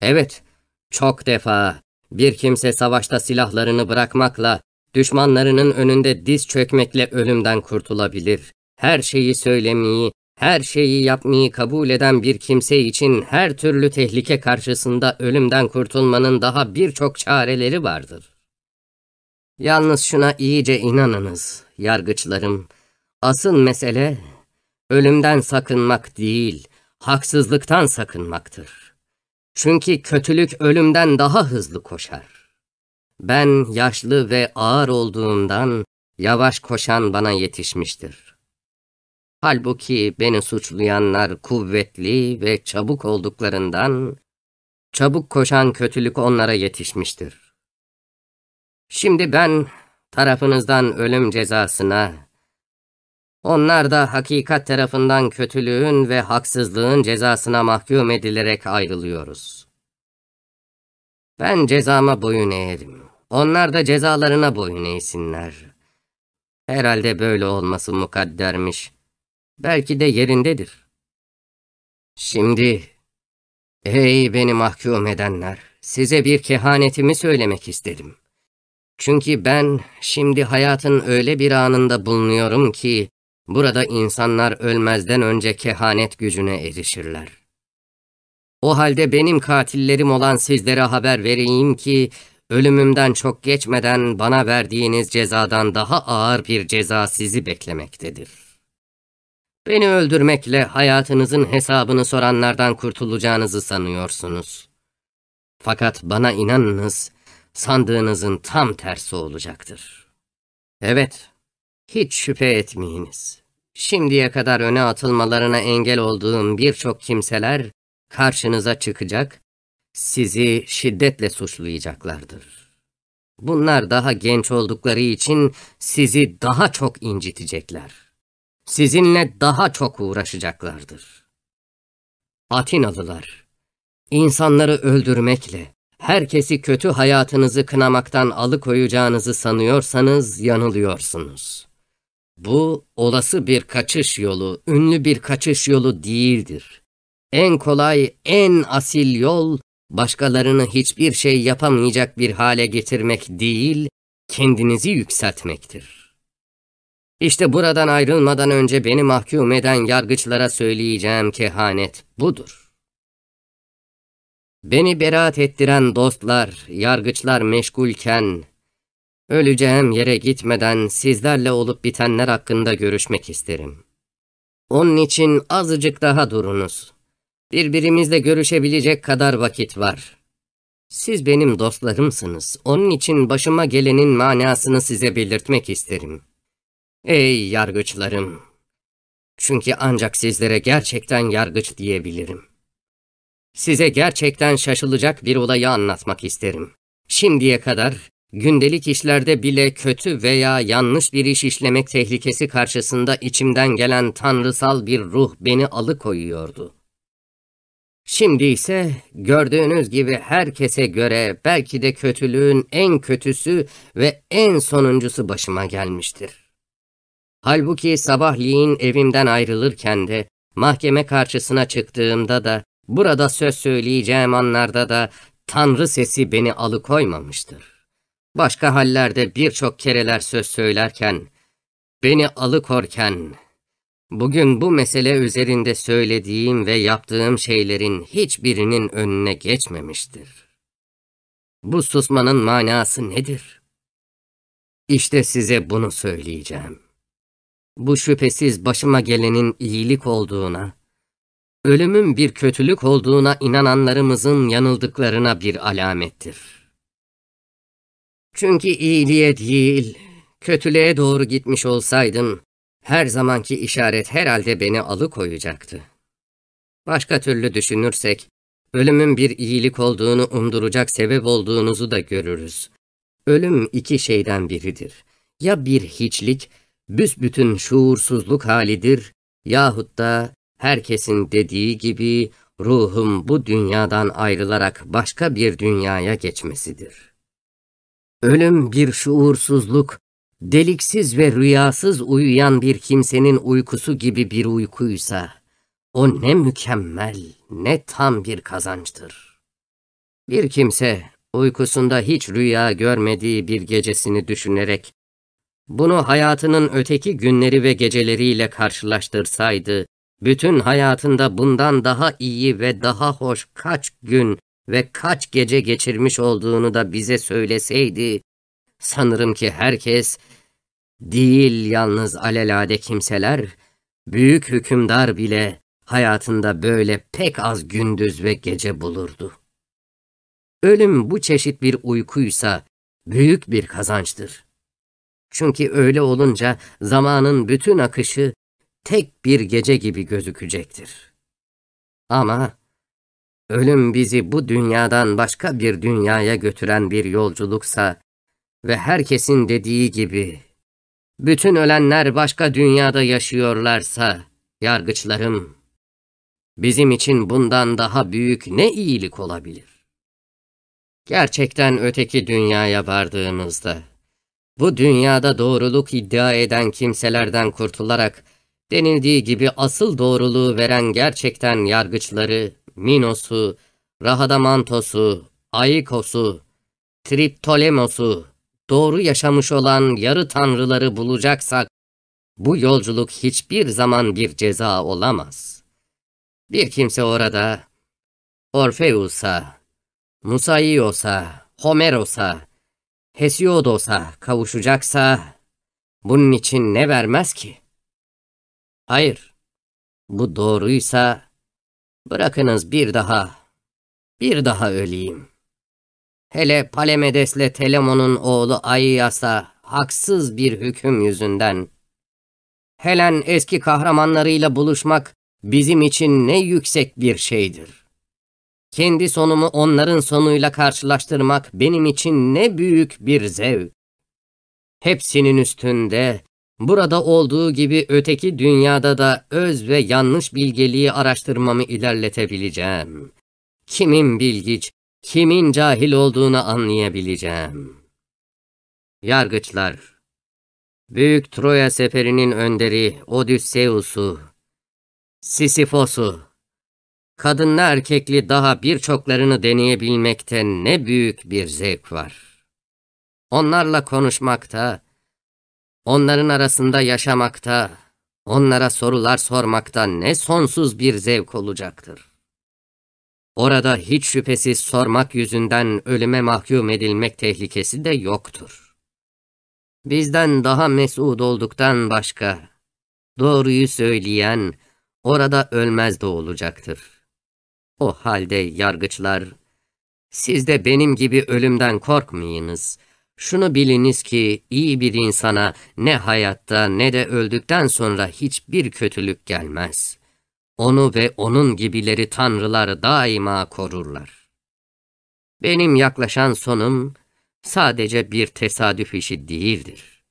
A: Evet, çok defa bir kimse savaşta silahlarını bırakmakla, düşmanlarının önünde diz çökmekle ölümden kurtulabilir her şeyi söylemeyi, her şeyi yapmayı kabul eden bir kimse için her türlü tehlike karşısında ölümden kurtulmanın daha birçok çareleri vardır. Yalnız şuna iyice inanınız, yargıçlarım. Asıl mesele ölümden sakınmak değil, haksızlıktan sakınmaktır. Çünkü kötülük ölümden daha hızlı koşar. Ben yaşlı ve ağır olduğumdan yavaş koşan bana yetişmiştir. Halbuki beni suçlayanlar kuvvetli ve çabuk olduklarından, çabuk koşan kötülük onlara yetişmiştir. Şimdi ben tarafınızdan ölüm cezasına, onlar da hakikat tarafından kötülüğün ve haksızlığın cezasına mahkum edilerek ayrılıyoruz. Ben cezama boyun eğerim. Onlar da cezalarına boyun eğsinler. Herhalde böyle olması mukaddermiş. Belki de yerindedir. Şimdi, ey beni mahkum edenler, size bir kehanetimi söylemek isterim. Çünkü ben şimdi hayatın öyle bir anında bulunuyorum ki, burada insanlar ölmezden önce kehanet gücüne erişirler. O halde benim katillerim olan sizlere haber vereyim ki, ölümümden çok geçmeden bana verdiğiniz cezadan daha ağır bir ceza sizi beklemektedir. Beni öldürmekle hayatınızın hesabını soranlardan kurtulacağınızı sanıyorsunuz. Fakat bana inanınız, sandığınızın tam tersi olacaktır. Evet, hiç şüphe etmeyiniz. Şimdiye kadar öne atılmalarına engel olduğum birçok kimseler karşınıza çıkacak, sizi şiddetle suçlayacaklardır. Bunlar daha genç oldukları için sizi daha çok incitecekler. Sizinle daha çok uğraşacaklardır. Atinalılar, insanları öldürmekle, herkesi kötü hayatınızı kınamaktan alıkoyacağınızı sanıyorsanız yanılıyorsunuz. Bu olası bir kaçış yolu, ünlü bir kaçış yolu değildir. En kolay, en asil yol, başkalarını hiçbir şey yapamayacak bir hale getirmek değil, kendinizi yükseltmektir. İşte buradan ayrılmadan önce beni mahkum eden yargıçlara söyleyeceğim kehanet budur. Beni beraat ettiren dostlar, yargıçlar meşgulken, öleceğim yere gitmeden sizlerle olup bitenler hakkında görüşmek isterim. Onun için azıcık daha durunuz. Birbirimizle görüşebilecek kadar vakit var. Siz benim dostlarımsınız. Onun için başıma gelenin manasını size belirtmek isterim. Ey yargıçlarım! Çünkü ancak sizlere gerçekten yargıç diyebilirim. Size gerçekten şaşılacak bir olayı anlatmak isterim. Şimdiye kadar gündelik işlerde bile kötü veya yanlış bir iş işlemek tehlikesi karşısında içimden gelen tanrısal bir ruh beni alıkoyuyordu. Şimdi ise gördüğünüz gibi herkese göre belki de kötülüğün en kötüsü ve en sonuncusu başıma gelmiştir. Halbuki sabahleyin evimden ayrılırken de mahkeme karşısına çıktığımda da Burada söz söyleyeceğim anlarda da Tanrı sesi beni alıkoymamıştır. Başka hallerde birçok kereler söz söylerken, beni alıkorken, bugün bu mesele üzerinde söylediğim ve yaptığım şeylerin hiçbirinin önüne geçmemiştir. Bu susmanın manası nedir? İşte size bunu söyleyeceğim. Bu şüphesiz başıma gelenin iyilik olduğuna, ölümün bir kötülük olduğuna inananlarımızın yanıldıklarına bir alamettir. Çünkü iyiliğe değil, kötülüğe doğru gitmiş olsaydım, her zamanki işaret herhalde beni alıkoyacaktı. Başka türlü düşünürsek, ölümün bir iyilik olduğunu umduracak sebep olduğunuzu da görürüz. Ölüm iki şeyden biridir. Ya bir hiçlik, büsbütün şuursuzluk halidir, yahut da herkesin dediği gibi ruhum bu dünyadan ayrılarak başka bir dünyaya geçmesidir. Ölüm bir şuursuzluk, deliksiz ve rüyasız uyuyan bir kimsenin uykusu gibi bir uykuysa, o ne mükemmel, ne tam bir kazançtır. Bir kimse uykusunda hiç rüya görmediği bir gecesini düşünerek, bunu hayatının öteki günleri ve geceleriyle karşılaştırsaydı, bütün hayatında bundan daha iyi ve daha hoş kaç gün ve kaç gece geçirmiş olduğunu da bize söyleseydi, sanırım ki herkes, değil yalnız alelade kimseler, büyük hükümdar bile hayatında böyle pek az gündüz ve gece bulurdu. Ölüm bu çeşit bir uykuysa büyük bir kazançtır. Çünkü öyle olunca zamanın bütün akışı tek bir gece gibi gözükecektir. Ama ölüm bizi bu dünyadan başka bir dünyaya götüren bir yolculuksa ve herkesin dediği gibi bütün ölenler başka dünyada yaşıyorlarsa yargıçlarım bizim için bundan daha büyük ne iyilik olabilir? Gerçekten öteki dünyaya vardığımızda, bu dünyada doğruluk iddia eden kimselerden kurtularak, denildiği gibi asıl doğruluğu veren gerçekten yargıçları, Minos'u, Rahadamantos'u, Aikos'u, Triptolemos'u, doğru yaşamış olan yarı tanrıları bulacaksak, bu yolculuk hiçbir zaman bir ceza olamaz. Bir kimse orada, Orfeus'a, Musaios'a, Homeros'a, Hesiodos'a kavuşacaksa, bunun için ne vermez ki? Hayır, bu doğruysa, bırakınız bir daha, bir daha öleyim. Hele Palemedes'le Telemon'un oğlu Aias'a haksız bir hüküm yüzünden. Helen eski kahramanlarıyla buluşmak bizim için ne yüksek bir şeydir. Kendi sonumu onların sonuyla karşılaştırmak benim için ne büyük bir zevk. Hepsinin üstünde, burada olduğu gibi öteki dünyada da öz ve yanlış bilgeliği araştırmamı ilerletebileceğim. Kimin bilgiç, kimin cahil olduğunu anlayabileceğim. Yargıçlar, Büyük Troya seferinin önderi Odysseus'u, Sisyphos'u, kadınlı erkekli daha birçoklarını deneyebilmekte ne büyük bir zevk var. Onlarla konuşmakta, onların arasında yaşamakta, onlara sorular sormakta ne sonsuz bir zevk olacaktır. Orada hiç şüphesiz sormak yüzünden ölüme mahkum edilmek tehlikesi de yoktur. Bizden daha mesut olduktan başka, doğruyu söyleyen orada ölmez de olacaktır. O halde yargıçlar, siz de benim gibi ölümden korkmayınız. Şunu biliniz ki iyi bir insana ne hayatta ne de öldükten sonra hiçbir kötülük gelmez.'' Onu ve onun gibileri tanrılar daima korurlar. Benim yaklaşan sonum sadece bir tesadüf işi değildir.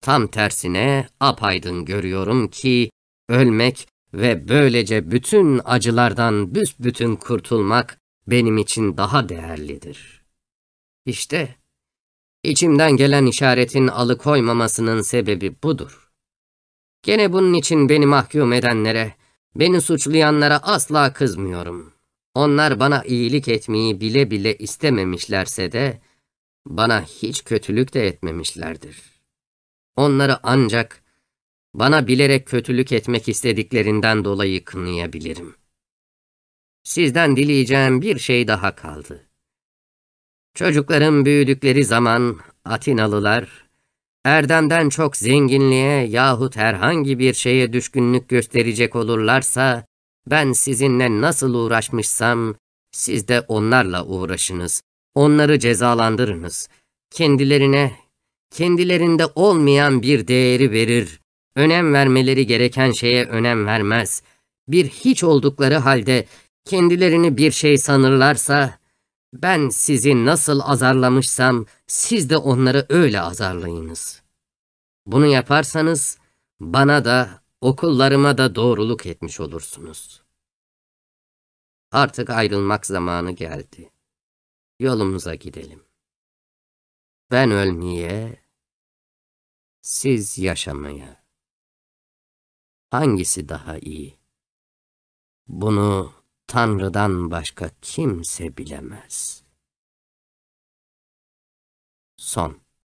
A: Tam tersine apaydın görüyorum ki ölmek ve böylece bütün acılardan büsbütün kurtulmak benim için daha değerlidir. İşte içimden gelen işaretin alıkoymamasının sebebi budur. Gene bunun için beni mahkum edenlere Beni suçlayanlara asla kızmıyorum. Onlar bana iyilik etmeyi bile bile istememişlerse de bana hiç kötülük de etmemişlerdir. Onları ancak bana bilerek kötülük etmek istediklerinden dolayı kınayabilirim. Sizden dileyeceğim bir şey daha kaldı. Çocuklarım büyüdükleri zaman Atinalılar erdemden çok zenginliğe yahut herhangi bir şeye düşkünlük gösterecek olurlarsa, ben sizinle nasıl uğraşmışsam, siz de onlarla uğraşınız. Onları cezalandırınız. Kendilerine, kendilerinde olmayan bir değeri verir. Önem vermeleri gereken şeye önem vermez. Bir hiç oldukları halde kendilerini bir şey sanırlarsa, ben sizi nasıl azarlamışsam siz de onları öyle azarlayınız. Bunu yaparsanız bana da okullarıma da doğruluk etmiş olursunuz. Artık ayrılmak zamanı geldi. Yolumuza gidelim. Ben ölmeye, siz yaşamaya. Hangisi daha iyi? Bunu Tanrı'dan başka kimse bilemez. Son